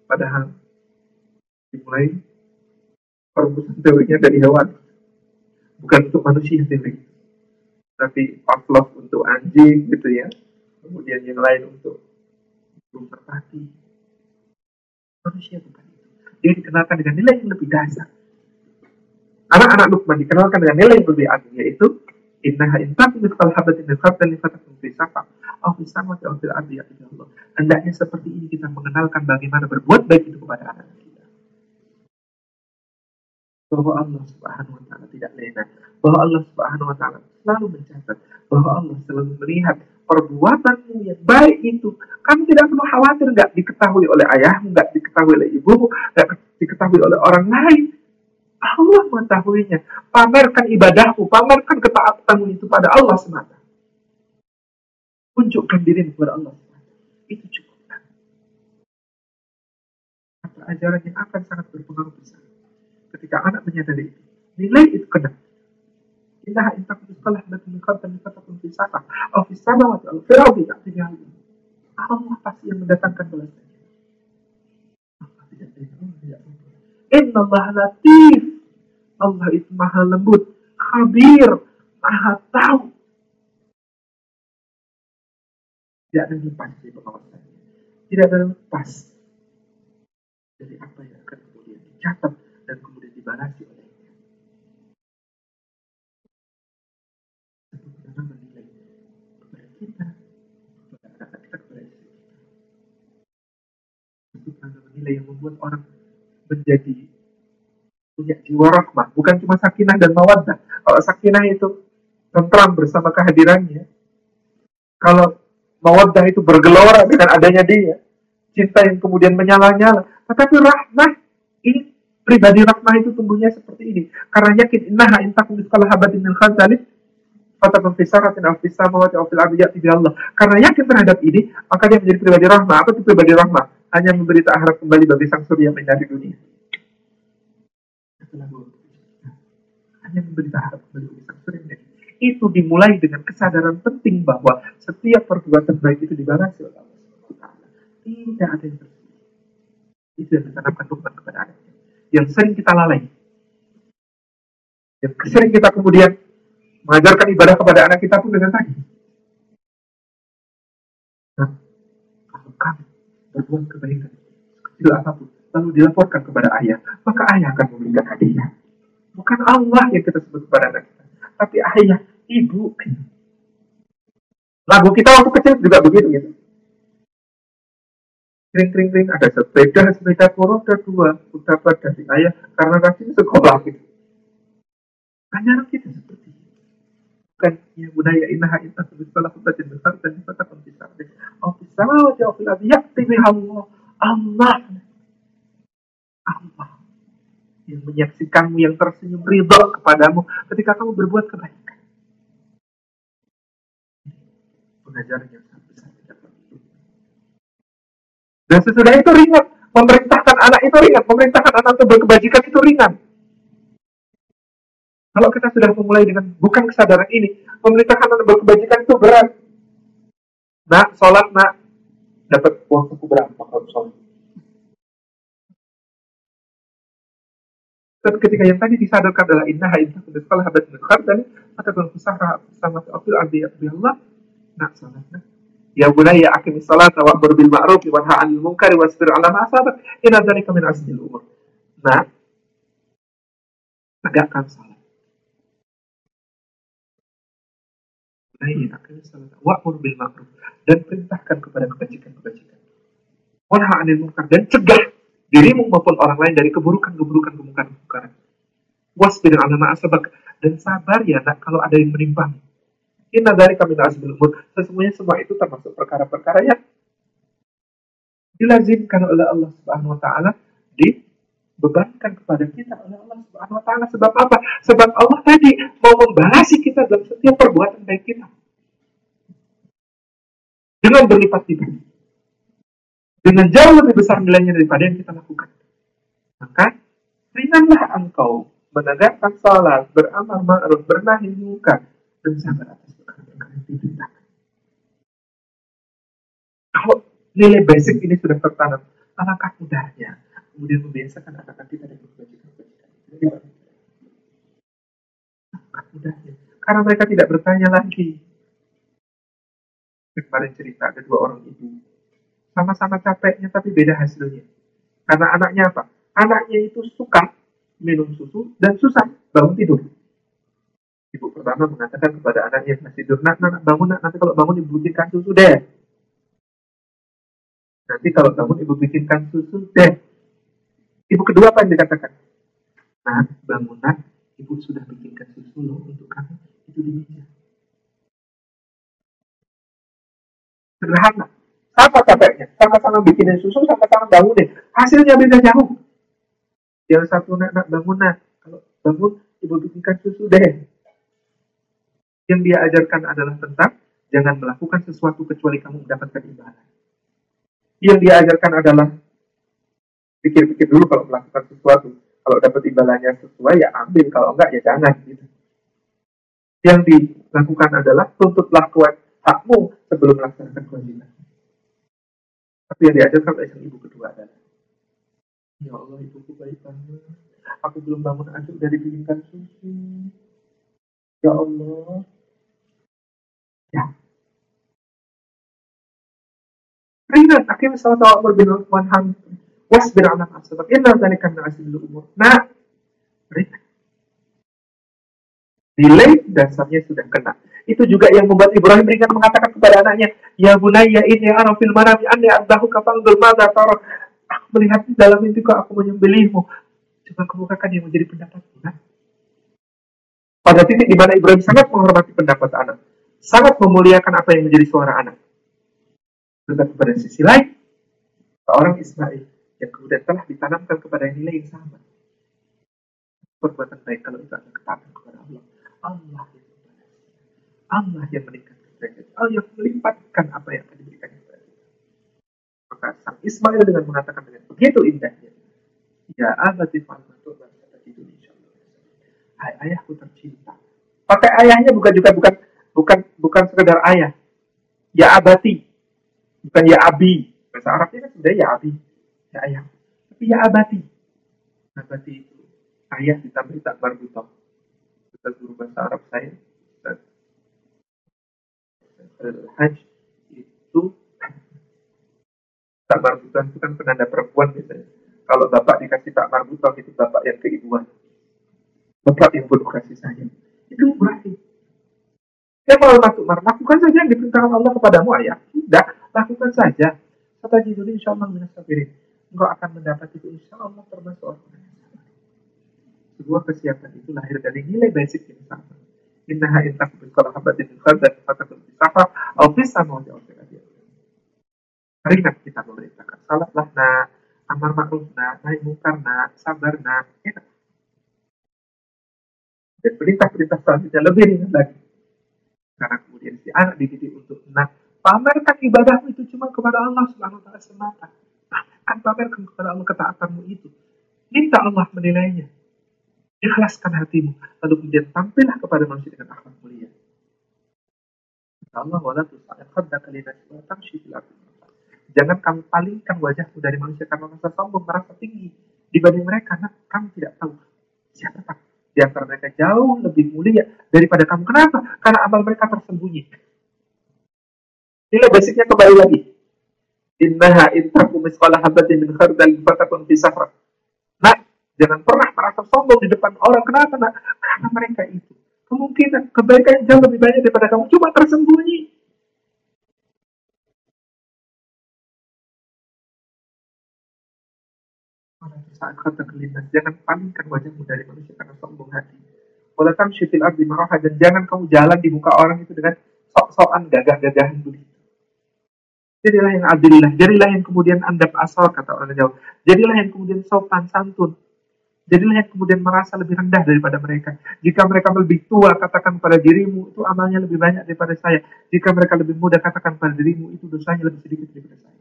Padahal dimulai perumusan teorinya dari hewan. Bukan untuk manusia teori tapi Pavlov untuk anjing gitu ya. Kemudian yang lain untuk burung merpati. Manusia bukan itu. Dia dikenalkan dengan nilai yang lebih dasar Anak-anak Luqman dikenalkan dengan nilai yang lebih agung yaitu innaha intaku mithqal habatin min khardalin fatakun fi safa aw fi samawati aw fil ardi ya Allah. Hendaknya seperti ini kita mengenalkan bagaimana berbuat baik itu kepada anak kita. Bahwa Allah Subhanahu wa taala tidak lena, bahwa Allah Subhanahu wa taala selalu mencatat, bahwa Allah selalu melihat perbuatanmu yang baik itu. Kamu tidak perlu khawatir nggak diketahui oleh ayahmu, nggak diketahui oleh ibumu, nggak diketahui oleh orang lain Allah mengetahuinya. Pamerkan ibadahmu, pamerkan ketaatanmu itu pada Allah semata. Tunjukkan dirimu kepada Allah semata. Itu cukup. Kata ajaran yang akan sangat berpengaruh besar. Ketika anak menyadari itu. Nilai itu kena. Innaha intakum miskalah batin min khartan fatakun fi saqah aw fi samawati aw fi ardi ya'ti biha Allah pasti yang mendatangkan balasannya. Inna Allah latif. Allah itu maha lembut, khabir, maha tahu. Tidak ada lepas dari pengawasannya. Tidak ada lepas dari apa yang akan kemudian dicatat dan kemudian dibalasi olehnya. Menilai kepada kita, kepada anak kita, kepada istri kita. Menilai yang membuat orang menjadi punya jiwa rahmah, bukan cuma sakinah dan mawaddah. Kalau sakinah itu tentram bersama kehadirannya, kalau mawaddah itu bergelora dengan adanya dia, cinta yang kemudian menyala-nyala. Tetapi rahmah ini pribadi rahmah itu tumbuhnya seperti ini. Karena yakin innaha intakum miskala habatin min khardalin fatakun fi saratin aw fi samawati aw fil ardi Allah. Karena yakin terhadap ini, maka dia menjadi pribadi rahmah. Apa itu pribadi rahmah? Hanya memberi harap kembali bagi sang surya mencari dunia hanya memberi harap kembali sang surya itu dimulai dengan kesadaran penting bahwa setiap perbuatan baik itu dibalas oleh Allah Tidak ada yang tersembunyi. Itu yang ditanamkan Tuhan kepada anaknya. Yang sering kita lalai. Yang sering kita kemudian mengajarkan ibadah kepada anak kita pun dengan tadi. Nah, kalau kami berbuat kebaikan, kecil apa pun, lalu dilaporkan kepada ayah, maka ayah akan memberikan hadiah. Bukan Allah yang kita sebut kepada anak kita, tapi ayah, ibu. Lagu kita waktu kecil juga begitu gitu. Kring kring kring ada sepeda sepeda roda dua dapat dari ayah karena kasih sekolah gitu. Hanya kita seperti itu. Bukan ya budaya inaha inta sebisalah kubatin besar dan kita kan bisa. Oh bisa wajah fil yakti Allah. Allah Allah yang menyaksikanmu, yang tersenyum ridho kepadamu ketika kamu berbuat kebaikan. Pengajaran yang sangat besar Dan sesudah itu ringan. Memerintahkan anak itu ringan. Memerintahkan anak untuk berkebajikan itu ringan. Kalau kita sudah memulai dengan bukan kesadaran ini, memerintahkan anak berkebajikan itu berat. Nak, sholat, nak, dapat uang berapa kalau sholat? Tapi ketika yang tadi disadarkan adalah inna inna kudu sekolah habat min khardal maka dalam usaha sama ardi ya Allah. Nak salatna ya bunayya aqimi salata wa amr bil ma'ruf wa nahy 'anil munkar wasbir 'ala ma asabak inna dzalika min azmil umur. Nah tegakkan salat. Bunayya aqimi salata wa amr bil ma'ruf dan perintahkan kepada kebajikan-kebajikan. Wa nahy 'anil munkar dan cegah dirimu maupun orang lain dari keburukan-keburukan kemungkaran-kemungkaran. Wasbir ala asabak dan sabar ya nak kalau ada yang menimpa. Inna dari kami umur. Sesungguhnya semua itu termasuk perkara-perkara yang dilazimkan oleh Allah Subhanahu wa taala dibebankan kepada kita oleh Allah Subhanahu wa taala sebab apa? Sebab Allah tadi mau membalasi kita dalam setiap perbuatan baik kita. Dengan berlipat-lipat dengan jauh lebih besar nilainya daripada yang kita lakukan. Maka ringanlah engkau menegakkan salat, beramal ma'ruf, bernahi muka, dan sabar atas perkara-perkara yang diperintahkan. Kalau nilai basic ini sudah tertanam, alangkah mudahnya kemudian membiasakan anak-anak kita kebajikan-kebajikan. Alangkah mudahnya. Karena mereka tidak bertanya lagi. Kemarin cerita ada dua orang ibu sama-sama capeknya tapi beda hasilnya. Karena anaknya apa? Anaknya itu suka minum susu dan susah bangun tidur. Ibu pertama mengatakan kepada anaknya yang masih tidur, nak, nak, bangun, nak, nanti kalau bangun ibu bikinkan susu deh. Nanti kalau bangun ibu bikinkan susu deh. Ibu kedua apa yang dikatakan? Nah, bangun, nak, ibu sudah bikinkan susu loh untuk kamu. Itu di meja. Sederhana. Apa capeknya? Sama-sama bikinin susu, sama-sama bangunin. Hasilnya beda jauh. Yang satu nak, nak bangun nak. Kalau bangun, ibu bikinkan susu deh. Yang dia ajarkan adalah tentang jangan melakukan sesuatu kecuali kamu mendapatkan imbalan. Yang dia ajarkan adalah pikir-pikir dulu kalau melakukan sesuatu. Kalau dapat imbalannya sesuai ya ambil, kalau enggak ya jangan. Gitu. Yang dilakukan adalah tuntutlah kuat hakmu sebelum melaksanakan kewajiban. Tapi yang diajarkan oleh sang ibu kedua adalah, Ya Allah, ibuku baik banget. Aku belum bangun aja udah dibikinkan susu. Ya Allah. Ya. Ringan, akhirnya salat awal bin Tuhan wasbir ala nafsik. Inna min azmil umur. Nah, ringan. Delay dasarnya sudah kena. Itu juga yang membuat Ibrahim ringan mengatakan kepada anaknya, Ya bunayya ini arafil manami anni abdahu kafangdul madha taro. Aku melihat dalam mimpiku aku menyembelihmu. Coba kemukakan yang menjadi pendapatmu. Nah, pada titik di mana Ibrahim sangat menghormati pendapat anak, sangat memuliakan apa yang menjadi suara anak. Tetapi pada sisi lain, seorang Ismail yang kemudian telah ditanamkan kepada nilai yang sama. Perbuatan baik kalau itu adalah ketaatan kepada Allah. Allah Allah yang meningkatkan derajat. Allah yang melipatkan apa yang akan diberikan kepada kita. Maka sang Ismail dengan mengatakan dengan begitu indahnya, Ya abadi fa'almatu itu insyaallah. Hai ayahku tercinta. Pakai ayahnya bukan juga bukan bukan bukan sekedar ayah. Ya abati. Bukan ya abi. Bahasa Arabnya kan sudah ya abi ya ayah tapi ya abati abati itu ayah ditambah tak marbutoh kita guru bahasa Arab saya Hajj itu tak marbutoh itu kan penanda perempuan biasanya kalau bapak dikasih tak marbutoh itu bapak yang keibuan bapak yang penuh kasih sayang itu berarti Ya kalau masuk mar, lakukan saja yang diperintahkan Allah kepadamu ayah. Tidak, lakukan saja. Kata Jibril, insya Allah minas sabirin engkau akan mendapat itu insya Allah termasuk orang. Sebuah kesiapan itu lahir dari nilai basic yang sama. Innaha intak bin kalau habatin min khardal fatakun bisafa au bisa mau jauh dengan dia. Ringan kita memerintahkan salatlah nak, amar ma'ruf nak, naik mungkar nak, sabar nak, enak. Dan perintah-perintah selanjutnya lebih ringan lagi. Karena kemudian si anak dididik untuk nak pamerkan ibadahmu itu cuma kepada Allah Subhanahu taala semata akan pamerkan kepada Allah ketaatanmu itu. Minta Allah menilainya. Ikhlaskan hatimu. Lalu kemudian tampillah kepada manusia dengan akhlak mulia. Allah wala Jangan kamu palingkan wajahmu dari manusia karena merasa sombong, merasa tinggi dibanding mereka. Karena kamu tidak tahu siapa tak di antara mereka jauh lebih mulia daripada kamu. Kenapa? Karena amal mereka tersembunyi. Inilah basicnya kembali lagi. Innaha intaku misqala habatin min khardal fatakun fi safra. Nah, jangan pernah merasa sombong di depan orang. Kenapa, nak? Karena mereka itu. Kemungkinan kebaikan jauh lebih banyak daripada kamu. Cuma tersembunyi. saat kata jangan palingkan wajahmu dari manusia karena sombong hati. Wala tamshi fil ardi maraha dan jangan kamu jalan di muka orang itu dengan sok-sokan gagah-gagahan begitu. Jadilah yang adillah. Jadilah yang kemudian andap asal, kata orang Jawa. Jadilah yang kemudian sopan, santun. Jadilah yang kemudian merasa lebih rendah daripada mereka. Jika mereka lebih tua, katakan pada dirimu, itu amalnya lebih banyak daripada saya. Jika mereka lebih muda, katakan pada dirimu, itu dosanya lebih sedikit daripada saya.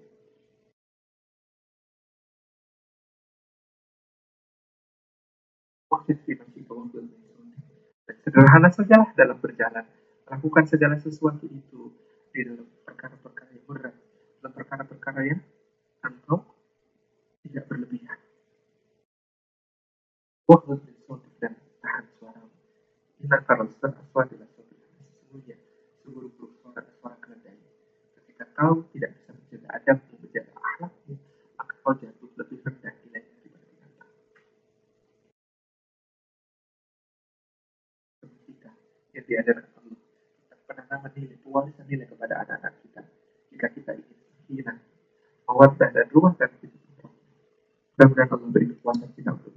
Sederhana saja dalam berjalan. Lakukan segala sesuatu itu di dalam perkara-perkara yang berat dalam perkara-perkara yang engkau tidak berlebihan. Sotik dan tahan. Sesungguhnya seburuk-buruk suara suara keledai. Ketika kau tidak bisa menjaga adabmu, menjaga akhlakmu, maka kau jatuh lebih rendah nilainya dibanding binatang. Ketika yang Allah, penanaman nilai, pewarisan nilai kepada anak-anak kita. Jika kita ingin sakinah, mawaddah dan rumah dan kita Mudah-mudahan Allah memberi kekuatan kita untuk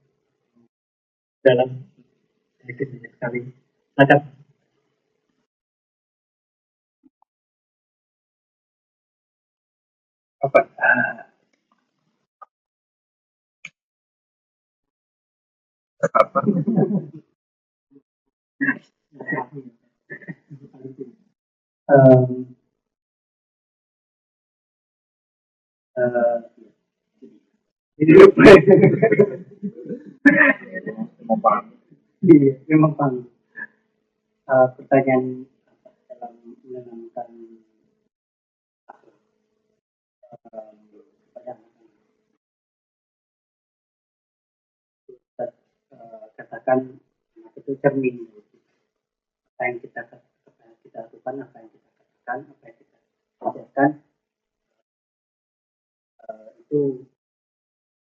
dalam sedikit banyak sekali. lancar apa? apa? um, uh, jadi iya, memang pang uh, pertanyaan dalam menanamkan uh, pada uh, katakan itu cermin. Apa yang kita apa yang kita lakukan apa yang kita katakan apa yang kita uh, itu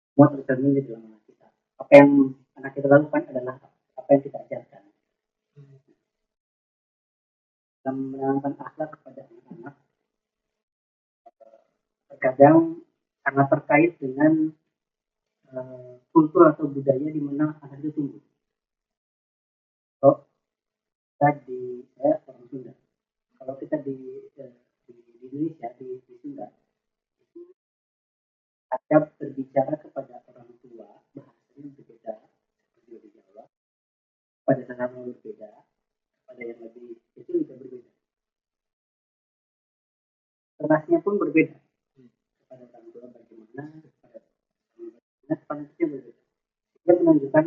semua tercermin di dalam kita. Apa yang anak kita lakukan adalah apa yang kita ajarkan. Dalam menanamkan akhlak kepada anak-anak terkadang sangat terkait dengan uh, kultur atau budaya di mana anak itu tumbuh. Kalau kita di saya orang Sunda. Kalau kita di eh, di, di Indonesia di, di Sunda itu ada berbicara kepada orang tua bahasanya berbeda seperti di Jawa pada sesama berbeda pada yang lebih itu juga berbeda. Tonasinya pun berbeda. Kepada orang tua bagaimana kepada bagaimana itu berbeda. Dia menunjukkan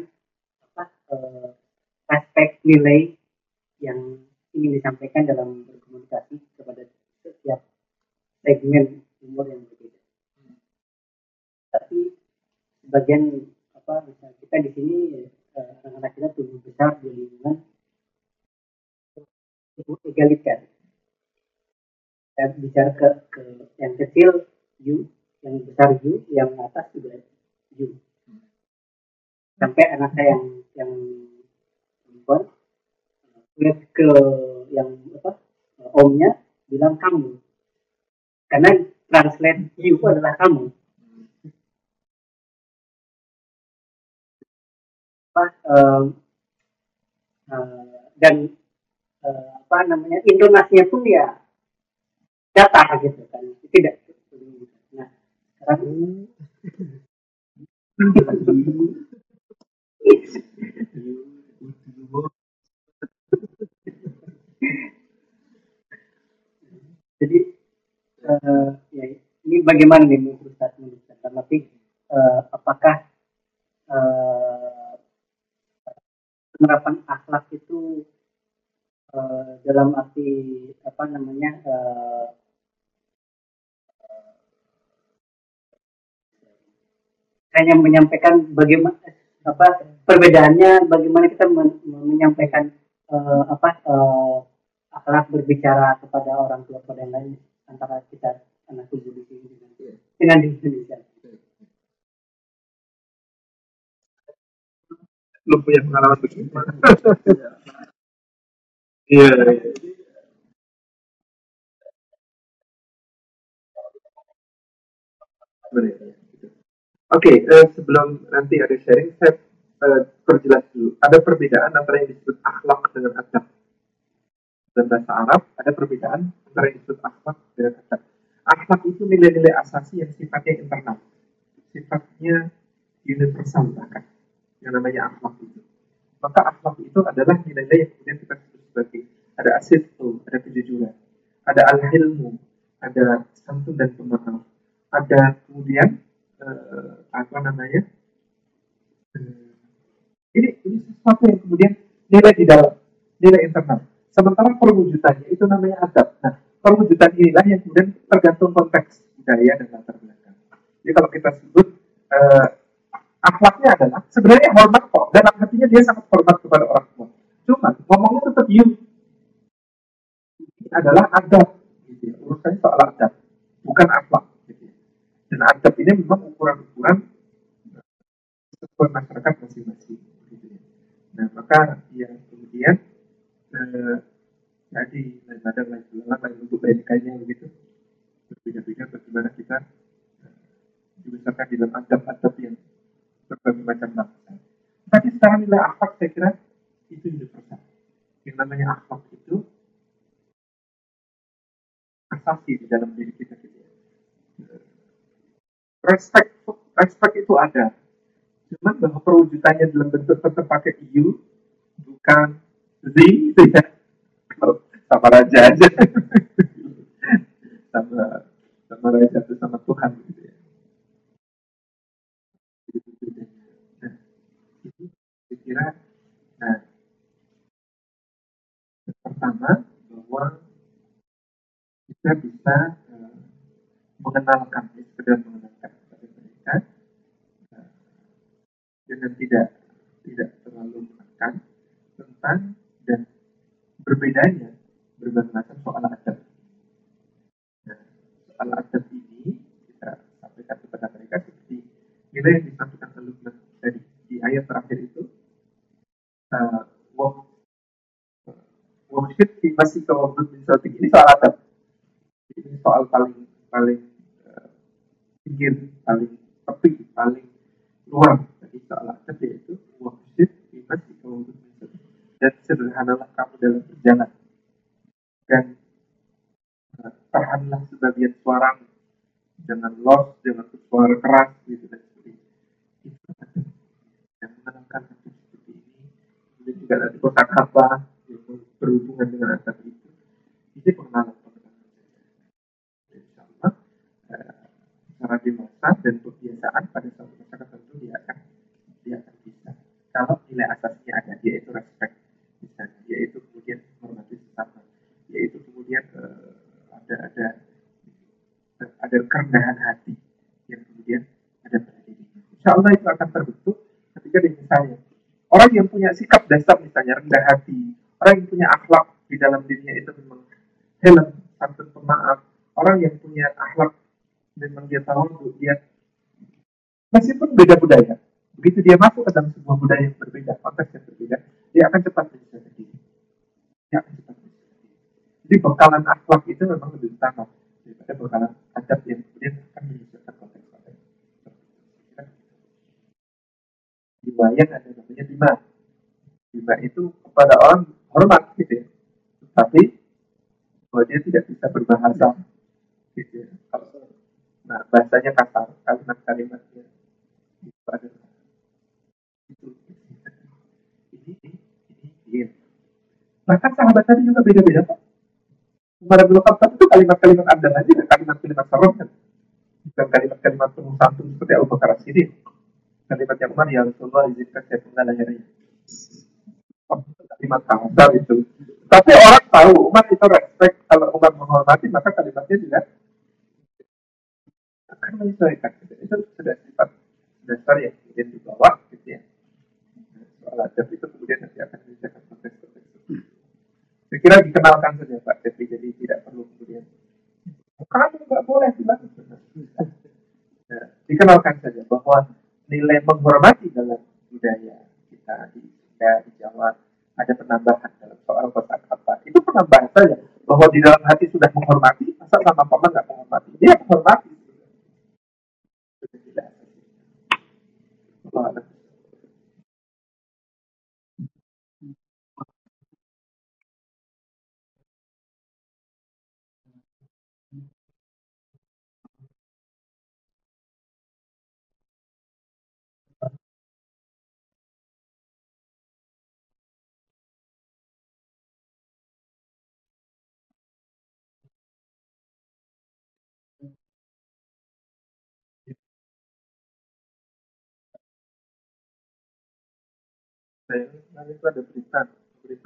apa eh, aspek nilai yang ingin disampaikan dalam berkomunikasi kepada setiap segmen umur yang berbeda. Tapi sebagian apa misalnya kita di sini eh, anak-anak kita tumbuh besar di lingkungan egaliter. Saya bicara ke, ke yang kecil you, yang besar you, yang atas juga you. Sampai anak saya yang yang perempuan lihat ke yang apa omnya bilang kamu. Karena translate you adalah kamu. Apa um, uh, dan uh, apa namanya intonasinya pun ya datar gitu kan. Tidak. Nah sekarang jadi uh, ya ini bagaimana nih menurut menurut tapi uh, apakah uh, penerapan akhlak itu uh, dalam arti apa namanya uh, hanya menyampaikan bagaimana apa perbedaannya bagaimana kita men menyampaikan uh, apa uh, akhlak berbicara kepada orang tua pada yang lain antara kita anak tubuh di sini dengan, dengan di Indonesia. Lu punya pengalaman begini? Iya. Oke, okay, uh, sebelum nanti ada sharing, saya uh, perjelas dulu. Ada perbedaan antara yang disebut akhlak dengan adab. Dalam bahasa Arab ada perbedaan antara yang disebut akhlak dengan adab. Akhlak itu nilai-nilai asasi yang sifatnya internal, sifatnya universal bahkan, yang namanya akhlak itu. Maka akhlak itu adalah nilai-nilai yang kemudian kita sebut sebagai ada asidku, ada kejujuran, ada al-hilmu, ada santun dan pemaaf, ada kemudian uh, apa namanya? Uh, ini ini sesuatu yang kemudian nilai di dalam nilai internal. Sementara perwujudannya itu namanya adab. Nah perwujudan inilah yang kemudian tergantung konteks budaya dan latar belakang. Jadi kalau kita sebut uh, akhlaknya adalah sebenarnya hormat kok. Dalam hatinya dia sangat hormat kepada orang tua. Cuma ngomongnya tetap you ini adalah adab. Gitu ya. urusannya soal adab bukan akhlak dan adab ini memang ukuran-ukuran sesuai masyarakat masing-masing. Ya. Nah maka ya kemudian eh, jadi ada lain lain lain untuk BNK-nya begitu berbeda-beda bagaimana kita eh, dibesarkan dalam adab-adab yang berbagai macam bangsa. Tapi secara nilai akhlak saya kira itu universal. Yang namanya akhlak itu asasi di dalam diri kita ya respect respect itu ada Cuma bahwa perwujudannya dalam bentuk tetap pakai you, bukan z, itu ya. sama raja aja. sama sama raja itu sama Tuhan gitu ya. Nah, nah, pertama bahwa kita bisa uh, mengenalkan, sekedar mengenalkan kepada mereka uh, dengan tidak tidak terlalu menekan tentang dan berbedanya berbagai soal adat. Nah, soal adat ini kita sampaikan kepada mereka seperti nilai yang disampaikan oleh tadi. Di ayat terakhir itu uh, worship di masih kalau ini soal adat ini soal paling paling uh, pinggir paling tepi paling luar dari soal adat yaitu worship di kalau dan sederhanalah kamu dalam berjalan dan uh, tahanlah sebagian suara jangan los jangan bersuara keras gitu dan sebagainya. Dan menenangkan seperti ini kemudian juga ada kota kata yang berhubungan dengan asap itu. Ini pengenalan pengenalan insya Allah secara dewasa dan kebiasaan pada suatu masa tertentu dia akan dia bisa. Kalau nilai asasnya ada dia itu respect. Misalnya yaitu kemudian menghormati sesama. Yaitu kemudian uh, ada ada ada kerendahan hati yang kemudian ada dirinya. Insya Allah itu akan terbentuk ketika dia misalnya orang yang punya sikap dasar misalnya rendah hati, orang yang punya akhlak di dalam dirinya itu memang helm, santun pemaaf, orang yang punya akhlak memang dia tahu dia meskipun beda budaya, begitu dia masuk ke dalam sebuah budaya yang berbeda, konteks yang berbeda, dia akan cepat menyesuaikan diri. Dia akan cepat menyesuaikan Jadi bekalan akhlak itu memang lebih utama daripada bekalan adat yang kemudian akan menyesuaikan konteks konteks. Di wayang ada namanya lima. Lima itu kepada orang hormat gitu ya. Tapi bahwa dia tidak bisa berbahasa gitu ya. Nah, bahasanya kasar, kalimat-kalimatnya itu ada itu ini ini ini bahkan sahabat tadi juga beda-beda kok Umar bin Khattab itu kalimat-kalimat ada aja kalimat-kalimat serem kan? Bukan kalimat-kalimat penuh santun seperti Abu Bakar kalimat yang Umar ya Rasulullah izinkan saya tinggal lahirnya kalimat kasar itu. Tapi orang tahu Umar itu respect. Kalau Umar menghormati maka kalimatnya juga akan menyesuaikan. Itu sudah sifat dasar yang kemudian dibawa gitu ya soal adab itu kemudian nanti akan dijelaskan konteks-konteks saya kira dikenalkan saja Pak Devi jadi tidak perlu kemudian. Kamu nggak boleh bilang nah, dikenalkan saja bahwa nilai menghormati dalam budaya kita di Indonesia di Jawa ada penambahan dalam soal kata kata itu penambahan saja bahwa di dalam hati sudah menghormati masa sama paman nggak menghormati? Dia menghormati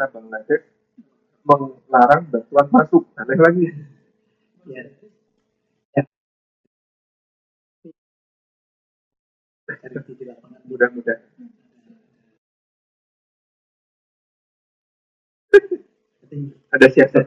berita Bangladesh melarang bantuan masuk. Aneh lagi? Ya. ya. mudah-mudahan. Ada siasat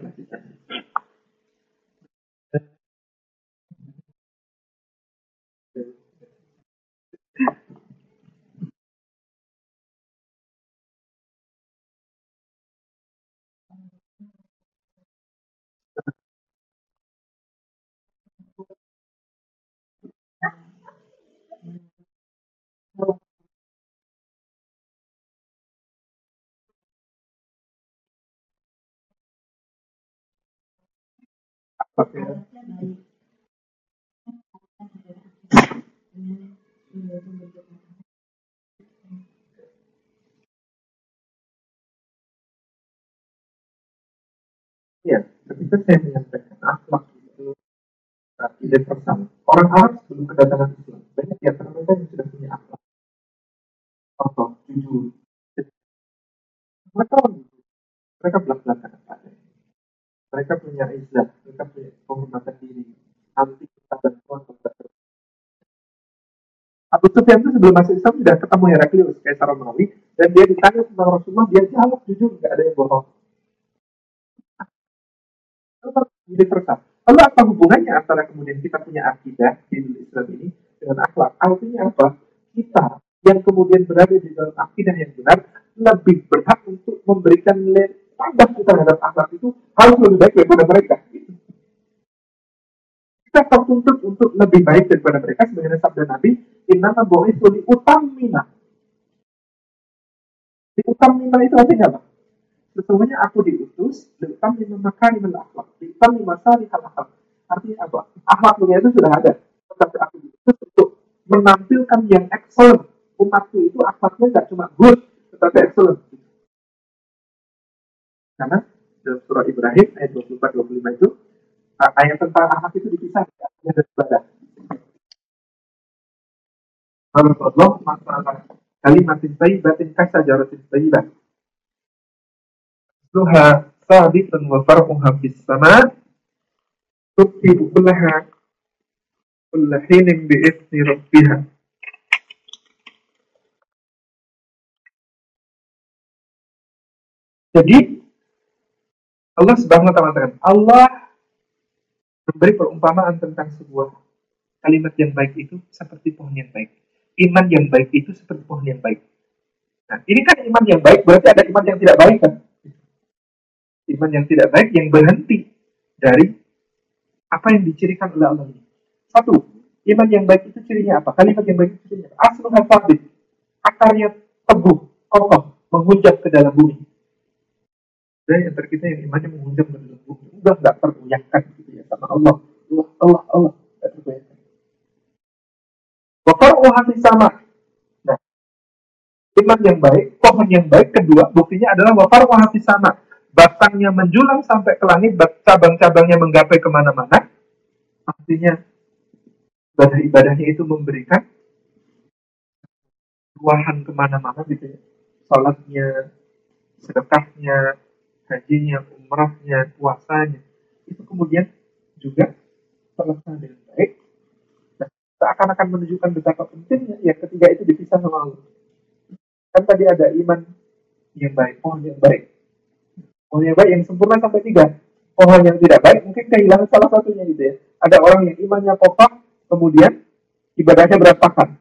Oke. Ya, iya, ketika saya menyampaikan akhlak itu tidak bersama. Orang Arab sebelum kedatangan Islam, banyak di antara mereka yang sudah punya akhlak. Contoh, jujur. Mereka mereka belak-belakan. Mereka punya izah, mereka punya penghormatan diri, anti bantuan kepada Abu Sufyan itu sebelum masuk Islam sudah ketemu Heraklius Kaisar Romawi dan dia ditanya tentang Rasulullah dia jawab jujur nggak ada yang bohong universal. Lalu apa hubungannya antara kemudian kita punya akidah di Islam ini dengan akhlak? Artinya apa? Kita yang kemudian berada di dalam akidah yang benar lebih berhak untuk memberikan nilai tambah kita terhadap akhlak itu harus lebih baik daripada mereka. Kita tertuntut untuk lebih baik daripada mereka sebagai sabda Nabi, Inna itu di utamina. Di utamina itu artinya apa? Sesungguhnya aku diutus Liutam lima makani akhlak Liutam lima sari akhlak Artinya apa? Akhlaknya itu sudah ada Tetapi aku diutus untuk menampilkan yang excellent Umatku itu akhlaknya tidak cuma good Tetapi excellent Karena dalam surah Ibrahim ayat 24-25 itu ayat tentang akhlak itu dipisah dari ibadah. Allah masalah kalimat tayyibatin kasajaratin tayyibah asluha sabitun wa far'uha fis sama tukti ukulaha kulla hinin bi'ithni rabbiha Jadi Allah subhanahu wa ta'ala Allah memberi perumpamaan tentang sebuah kalimat yang baik itu seperti pohon yang baik. Iman yang baik itu seperti pohon yang baik. Nah, ini kan iman yang baik berarti ada iman yang tidak baik kan? iman yang tidak baik yang berhenti dari apa yang dicirikan oleh Allah ini. Satu, iman yang baik itu cirinya apa? Kalimat yang baik itu cirinya apa? Asluha sabit. Akarnya teguh, kokoh, menghujam ke dalam bumi. Dan yang kita yang imannya dalam bumi. Udah nggak tergoyahkan gitu ya sama Allah. Allah, Allah, Allah. Nggak tergoyahkan. Wafaru'u hati sama. Nah, iman yang baik, pohon yang baik, kedua, buktinya adalah wafaru'u hati sama batangnya menjulang sampai ke langit, cabang-cabangnya menggapai ke mana-mana. Artinya ibadah-ibadahnya itu memberikan ruahan ke mana-mana gitu ya. Salatnya, sedekahnya, hajinya, umrahnya, puasanya. Itu kemudian juga terlaksana dengan baik. Dan seakan-akan menunjukkan betapa pentingnya yang ketiga itu dipisah sama Allah. Kan tadi ada iman yang baik, oh yang baik pohon yang baik yang sempurna sampai tiga pohon yang tidak baik mungkin kehilangan salah satunya gitu ya ada orang yang imannya kokoh kemudian ibadahnya berantakan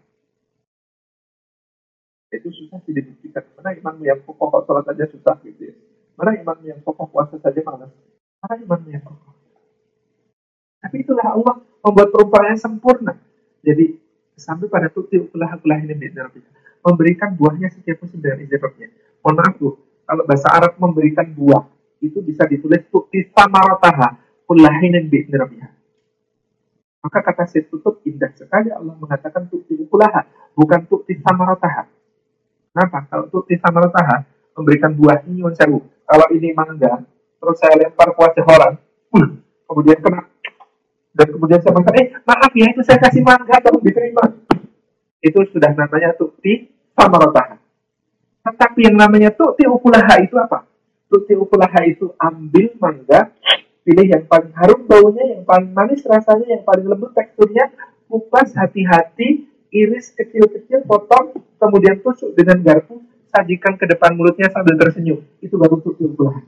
itu susah sih dibuktikan mana imanmu yang kokoh kok sholat saja susah gitu ya mana imanmu yang kokoh puasa saja malas mana imanmu yang kokoh tapi itulah Allah membuat perumpamaan sempurna jadi sampai pada tuti ukulah ukulah ini memberikan buahnya setiap musim dari izin mohon maaf tuh kalau bahasa Arab memberikan buah itu bisa ditulis tukti samarataha kullahinin bi'nirabiha. Maka kata saya tutup indah sekali Allah mengatakan tukti ukulaha, bukan tukti samarataha. Kenapa? Kalau tukti samarataha memberikan buah ini sewu. Kalau ini mangga, terus saya lempar ke wajah orang, uh, kemudian kena dan kemudian saya mengatakan, eh maaf ya itu saya kasih mangga, tolong diterima. Itu sudah namanya tukti samarataha. Tetapi yang namanya tu'ti ukulaha itu apa? Tu'ti ukulaha itu ambil mangga, pilih yang paling harum baunya, yang paling manis rasanya, yang paling lembut teksturnya, kupas hati-hati, iris kecil-kecil, potong, kemudian tusuk dengan garpu, sajikan ke depan mulutnya sambil tersenyum. Itu baru tu'ti ukulaha.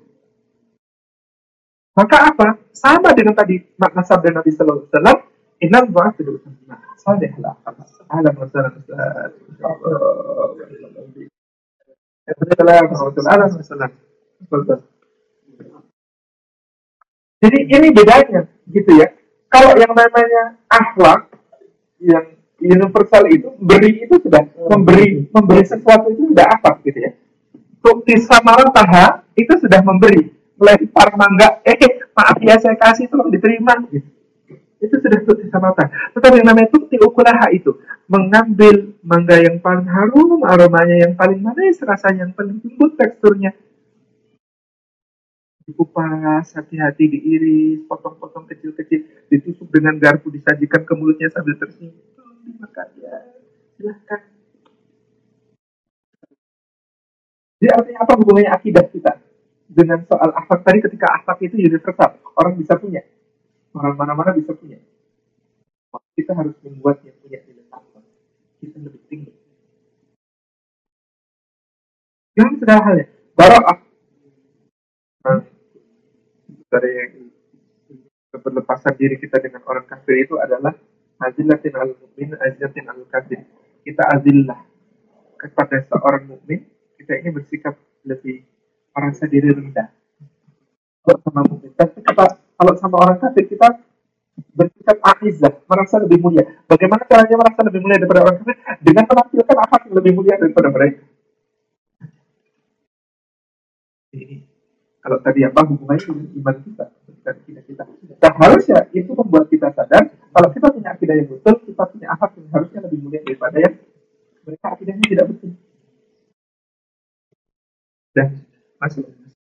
Maka apa? Sama dengan tadi makna sabda Nabi Sallallahu Alaihi Wasallam. Inam wa sallam. Jadi ini bedanya, gitu ya. Kalau yang namanya akhlak yang universal itu beri itu sudah memberi memberi sesuatu itu sudah apa gitu ya. Tukti taha itu sudah memberi melempar mangga eh maaf ya saya kasih tolong diterima gitu itu sudah tukti samata. Tetapi yang namanya tukti ukulaha itu mengambil mangga yang paling harum, aromanya yang paling manis, rasanya yang paling lembut teksturnya. dikupas, hati-hati diiris, potong-potong kecil-kecil, ditusuk dengan garpu, disajikan ke mulutnya sambil tersenyum. Dimakan ya, silahkan. Jadi artinya apa hubungannya akidah kita dengan soal akhlak tadi ketika akhlak itu universal, orang bisa punya, orang mana-mana bisa punya. Kita harus membuat yang punya nilai akhlak kita lebih tinggi. Yang sederhana, barokah dari keberlepasan diri kita dengan orang kafir itu adalah azillatin al mukmin azillatin al kafir kita azillah kepada seorang mukmin kita ini bersikap lebih merasa diri rendah. Kalau sama mukmin tapi kita kalau sama orang kafir kita bersikap aizah merasa lebih mulia. Bagaimana caranya merasa lebih mulia daripada orang kafir? Dengan menampilkan apa yang lebih mulia daripada mereka. Ini kalau tadi apa hubungannya dengan iman kita, dengan akidah kita. Dan harusnya itu membuat kita sadar kalau kita punya akidah yang betul, kita punya akhlak yang harusnya lebih mulia daripada yang mereka akidahnya tidak betul. Dan masuk.